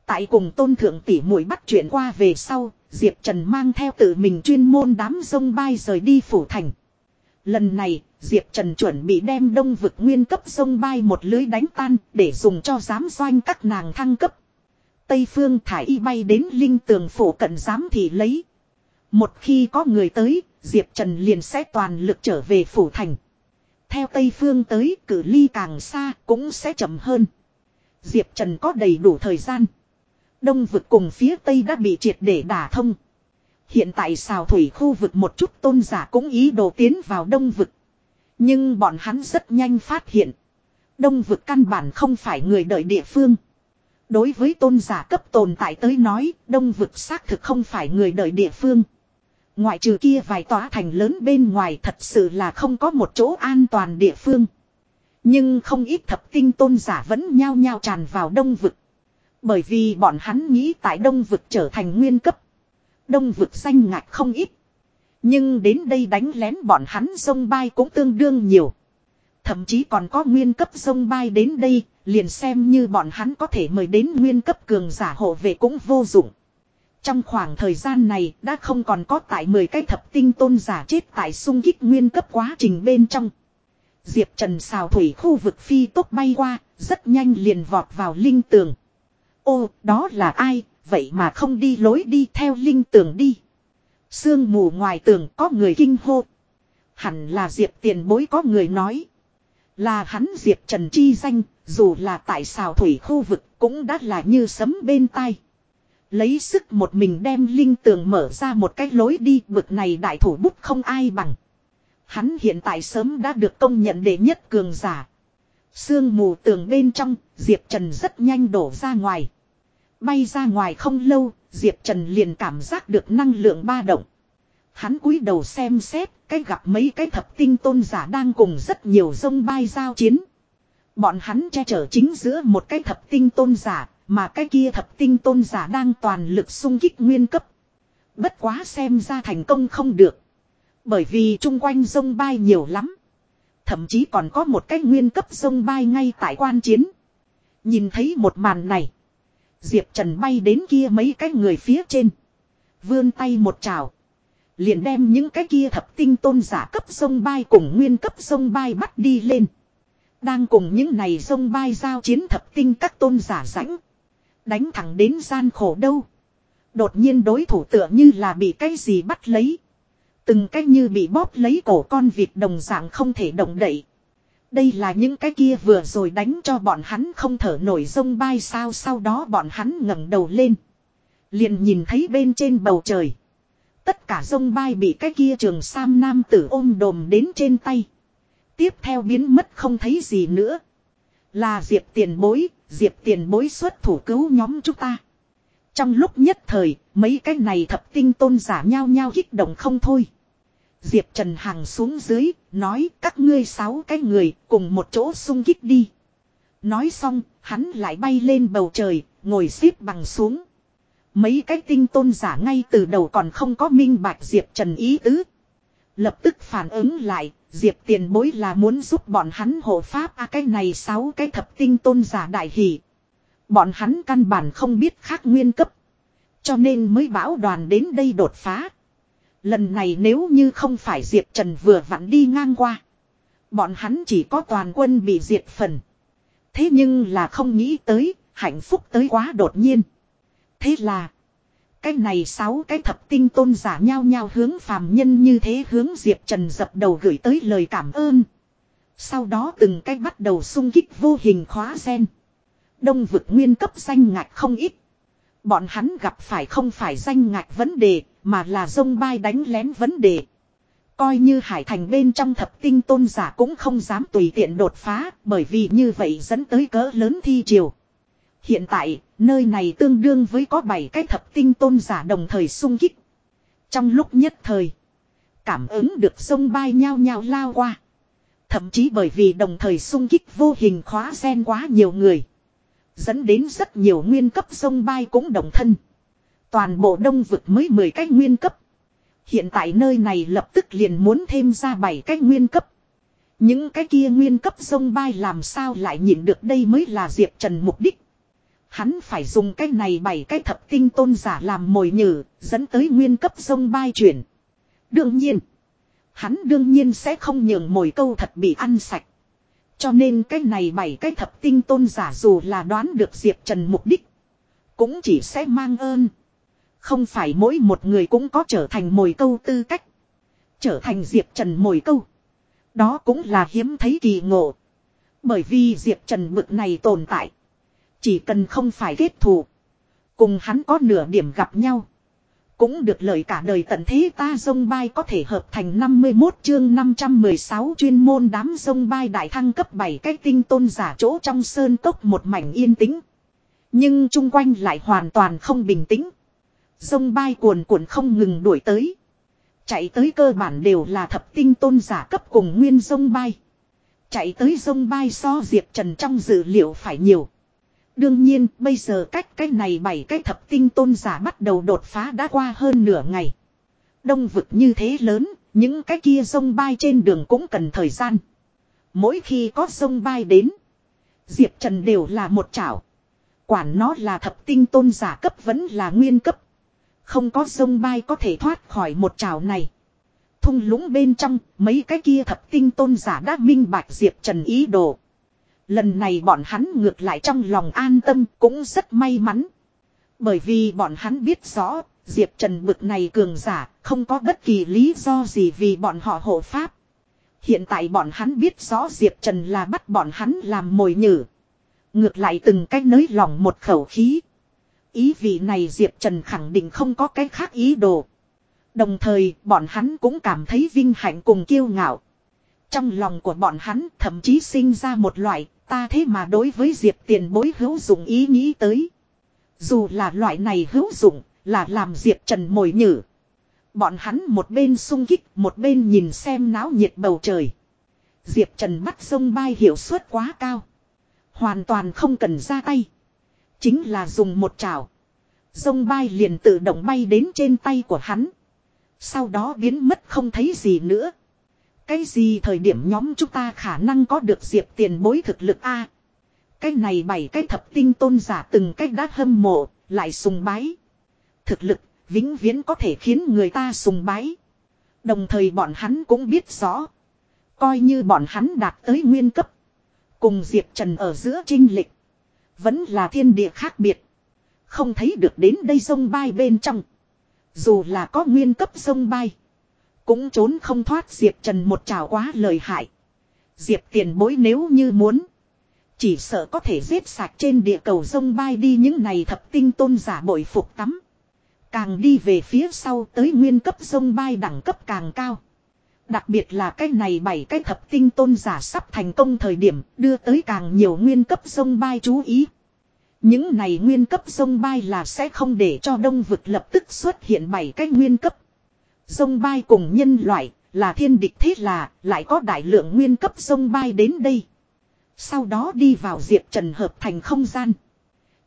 Tại cùng tôn thượng tỷ muội bắt chuyện qua về sau, Diệp Trần mang theo tự mình chuyên môn đám sông bay rời đi phủ thành. Lần này, Diệp Trần chuẩn bị đem đông vực nguyên cấp sông bay một lưới đánh tan để dùng cho giám doanh các nàng thăng cấp. Tây phương thải y bay đến linh tường phủ cận giám thì lấy. Một khi có người tới, Diệp Trần liền sẽ toàn lực trở về phủ thành. Theo Tây Phương tới cử ly càng xa cũng sẽ chậm hơn. Diệp Trần có đầy đủ thời gian. Đông vực cùng phía Tây đã bị triệt để đả thông. Hiện tại xào thủy khu vực một chút tôn giả cũng ý đồ tiến vào đông vực. Nhưng bọn hắn rất nhanh phát hiện. Đông vực căn bản không phải người đợi địa phương. Đối với tôn giả cấp tồn tại tới nói, đông vực xác thực không phải người đợi địa phương. Ngoại trừ kia vài tòa thành lớn bên ngoài thật sự là không có một chỗ an toàn địa phương. Nhưng không ít thập tinh tôn giả vẫn nhao nhao tràn vào đông vực. Bởi vì bọn hắn nghĩ tại đông vực trở thành nguyên cấp. Đông vực xanh ngạch không ít. Nhưng đến đây đánh lén bọn hắn sông bay cũng tương đương nhiều. Thậm chí còn có nguyên cấp sông bay đến đây, liền xem như bọn hắn có thể mời đến nguyên cấp cường giả hộ vệ cũng vô dụng. Trong khoảng thời gian này đã không còn có tại 10 cái thập tinh tôn giả chết tại sung kích nguyên cấp quá trình bên trong. Diệp Trần xào thủy khu vực phi tốc bay qua, rất nhanh liền vọt vào linh tường. Ô, đó là ai, vậy mà không đi lối đi theo linh tường đi. Sương mù ngoài tường có người kinh hô. Hẳn là Diệp tiền bối có người nói. Là hắn Diệp Trần chi danh, dù là tại xào thủy khu vực cũng đã là như sấm bên tai. Lấy sức một mình đem linh tường mở ra một cái lối đi bực này đại thủ bút không ai bằng. Hắn hiện tại sớm đã được công nhận đệ nhất cường giả. Sương mù tường bên trong, Diệp Trần rất nhanh đổ ra ngoài. Bay ra ngoài không lâu, Diệp Trần liền cảm giác được năng lượng ba động. Hắn cúi đầu xem xét, cái gặp mấy cái thập tinh tôn giả đang cùng rất nhiều sông bay giao chiến. Bọn hắn che chở chính giữa một cái thập tinh tôn giả, mà cái kia thập tinh tôn giả đang toàn lực xung kích nguyên cấp. Bất quá xem ra thành công không được. Bởi vì chung quanh sông bay nhiều lắm. Thậm chí còn có một cái nguyên cấp sông bay ngay tại quan chiến. Nhìn thấy một màn này. Diệp Trần bay đến kia mấy cái người phía trên. Vươn tay một trào. Liền đem những cái kia thập tinh tôn giả cấp sông bay cùng nguyên cấp sông bay bắt đi lên. Đang cùng những này sông bay giao chiến thập tinh các tôn giả rãnh. Đánh thẳng đến gian khổ đâu. Đột nhiên đối thủ tựa như là bị cái gì bắt lấy. Từng cái như bị bóp lấy cổ con vịt đồng dạng không thể động đậy. Đây là những cái kia vừa rồi đánh cho bọn hắn không thở nổi sông bay sao sau đó bọn hắn ngẩng đầu lên. Liền nhìn thấy bên trên bầu trời. Tất cả sông bay bị cái kia trường sam nam tử ôm đồm đến trên tay. Tiếp theo biến mất không thấy gì nữa. Là diệp tiền bối, diệp tiền bối xuất thủ cứu nhóm chúng ta. Trong lúc nhất thời, mấy cái này thập tinh tôn giả nhau nhau kích động không thôi. Diệp Trần Hằng xuống dưới, nói các ngươi sáu cái người cùng một chỗ sung kích đi. Nói xong, hắn lại bay lên bầu trời, ngồi xếp bằng xuống. Mấy cái tinh tôn giả ngay từ đầu còn không có minh bạch Diệp Trần ý tứ. Lập tức phản ứng lại, Diệp tiền bối là muốn giúp bọn hắn hộ pháp a à, cái này sáu cái thập tinh tôn giả đại hỷ. Bọn hắn căn bản không biết khác nguyên cấp. Cho nên mới bảo đoàn đến đây đột phá. Lần này nếu như không phải Diệp Trần vừa vặn đi ngang qua. Bọn hắn chỉ có toàn quân bị diệt phần. Thế nhưng là không nghĩ tới, hạnh phúc tới quá đột nhiên. Thế là, cái này sáu cái thập tinh tôn giả nhau nhau hướng phàm nhân như thế hướng Diệp Trần dập đầu gửi tới lời cảm ơn. Sau đó từng cái bắt đầu sung kích vô hình khóa sen. Đông vực nguyên cấp danh ngạch không ít. Bọn hắn gặp phải không phải danh ngạch vấn đề, mà là dông bay đánh lén vấn đề. Coi như hải thành bên trong thập tinh tôn giả cũng không dám tùy tiện đột phá, bởi vì như vậy dẫn tới cỡ lớn thi triều. Hiện tại, nơi này tương đương với có 7 cái thập tinh tôn giả đồng thời sung kích. Trong lúc nhất thời, cảm ứng được sông bay nhao nhao lao qua. Thậm chí bởi vì đồng thời sung kích vô hình khóa sen quá nhiều người. Dẫn đến rất nhiều nguyên cấp sông bay cũng đồng thân. Toàn bộ đông vực mới 10 cái nguyên cấp. Hiện tại nơi này lập tức liền muốn thêm ra 7 cái nguyên cấp. Những cái kia nguyên cấp sông bay làm sao lại nhìn được đây mới là Diệp Trần mục đích. Hắn phải dùng cái này bảy cái thập tinh tôn giả làm mồi nhử, dẫn tới nguyên cấp sông bay chuyển. Đương nhiên, hắn đương nhiên sẽ không nhường mồi câu thật bị ăn sạch. Cho nên cái này bảy cái thập tinh tôn giả dù là đoán được Diệp Trần mục đích. Cũng chỉ sẽ mang ơn. Không phải mỗi một người cũng có trở thành mồi câu tư cách. Trở thành Diệp Trần mồi câu. Đó cũng là hiếm thấy kỳ ngộ. Bởi vì Diệp Trần bực này tồn tại. Chỉ cần không phải kết thù. Cùng hắn có nửa điểm gặp nhau. Cũng được lời cả đời tận thế ta sông bay có thể hợp thành 51 chương 516 chuyên môn đám sông bay đại thăng cấp 7 cái tinh tôn giả chỗ trong sơn cốc một mảnh yên tĩnh. Nhưng chung quanh lại hoàn toàn không bình tĩnh. Sông bay cuồn cuộn không ngừng đuổi tới. Chạy tới cơ bản đều là thập tinh tôn giả cấp cùng nguyên sông bay. Chạy tới sông bay so Diệp Trần trong dữ liệu phải nhiều. Đương nhiên, bây giờ cách cái này bảy cái thập tinh tôn giả bắt đầu đột phá đã qua hơn nửa ngày. Đông vực như thế lớn, những cái kia sông bay trên đường cũng cần thời gian. Mỗi khi có sông bay đến, Diệp Trần đều là một chảo. Quản nó là thập tinh tôn giả cấp vẫn là nguyên cấp. Không có sông bay có thể thoát khỏi một chảo này. Thung lũng bên trong, mấy cái kia thập tinh tôn giả đã minh bạch Diệp Trần ý đồ. Lần này bọn hắn ngược lại trong lòng an tâm cũng rất may mắn. Bởi vì bọn hắn biết rõ, Diệp Trần bực này cường giả, không có bất kỳ lý do gì vì bọn họ hộ pháp. Hiện tại bọn hắn biết rõ Diệp Trần là bắt bọn hắn làm mồi nhử. Ngược lại từng cách nới lòng một khẩu khí. Ý vị này Diệp Trần khẳng định không có cái khác ý đồ. Đồng thời bọn hắn cũng cảm thấy vinh hạnh cùng kiêu ngạo. Trong lòng của bọn hắn thậm chí sinh ra một loại ta thế mà đối với Diệp tiền bối hữu dụng ý nghĩ tới. Dù là loại này hữu dụng là làm Diệp Trần mồi nhử. Bọn hắn một bên sung kích một bên nhìn xem náo nhiệt bầu trời. Diệp Trần bắt sông bay hiệu suất quá cao. Hoàn toàn không cần ra tay. Chính là dùng một chảo, Sông bay liền tự động bay đến trên tay của hắn. Sau đó biến mất không thấy gì nữa. Cái gì thời điểm nhóm chúng ta khả năng có được diệp tiền bối thực lực a Cái này bảy cái thập tinh tôn giả từng cách đã hâm mộ, lại sùng bái. Thực lực, vĩnh viễn có thể khiến người ta sùng bái. Đồng thời bọn hắn cũng biết rõ. Coi như bọn hắn đạt tới nguyên cấp. Cùng Diệp Trần ở giữa trinh lịch. Vẫn là thiên địa khác biệt. Không thấy được đến đây sông bay bên trong. Dù là có nguyên cấp sông bay. Cũng trốn không thoát Diệp Trần một trào quá lời hại. Diệp tiền bối nếu như muốn. Chỉ sợ có thể giết sạch trên địa cầu sông bay đi những này thập tinh tôn giả bội phục tắm. Càng đi về phía sau tới nguyên cấp sông bay đẳng cấp càng cao. Đặc biệt là cái này bảy cái thập tinh tôn giả sắp thành công thời điểm đưa tới càng nhiều nguyên cấp sông bay chú ý. Những này nguyên cấp sông bay là sẽ không để cho đông vực lập tức xuất hiện bảy cái nguyên cấp. Sông bay cùng nhân loại là thiên địch thế là lại có đại lượng nguyên cấp sông bay đến đây. Sau đó đi vào Diệp Trần hợp thành không gian.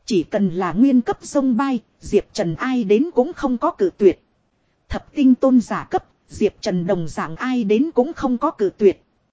Chỉ cần là nguyên cấp sông bay, Diệp Trần ai đến cũng không có cử tuyệt. Thập tinh tôn giả cấp, Diệp Trần đồng dạng ai đến cũng không có cử tuyệt.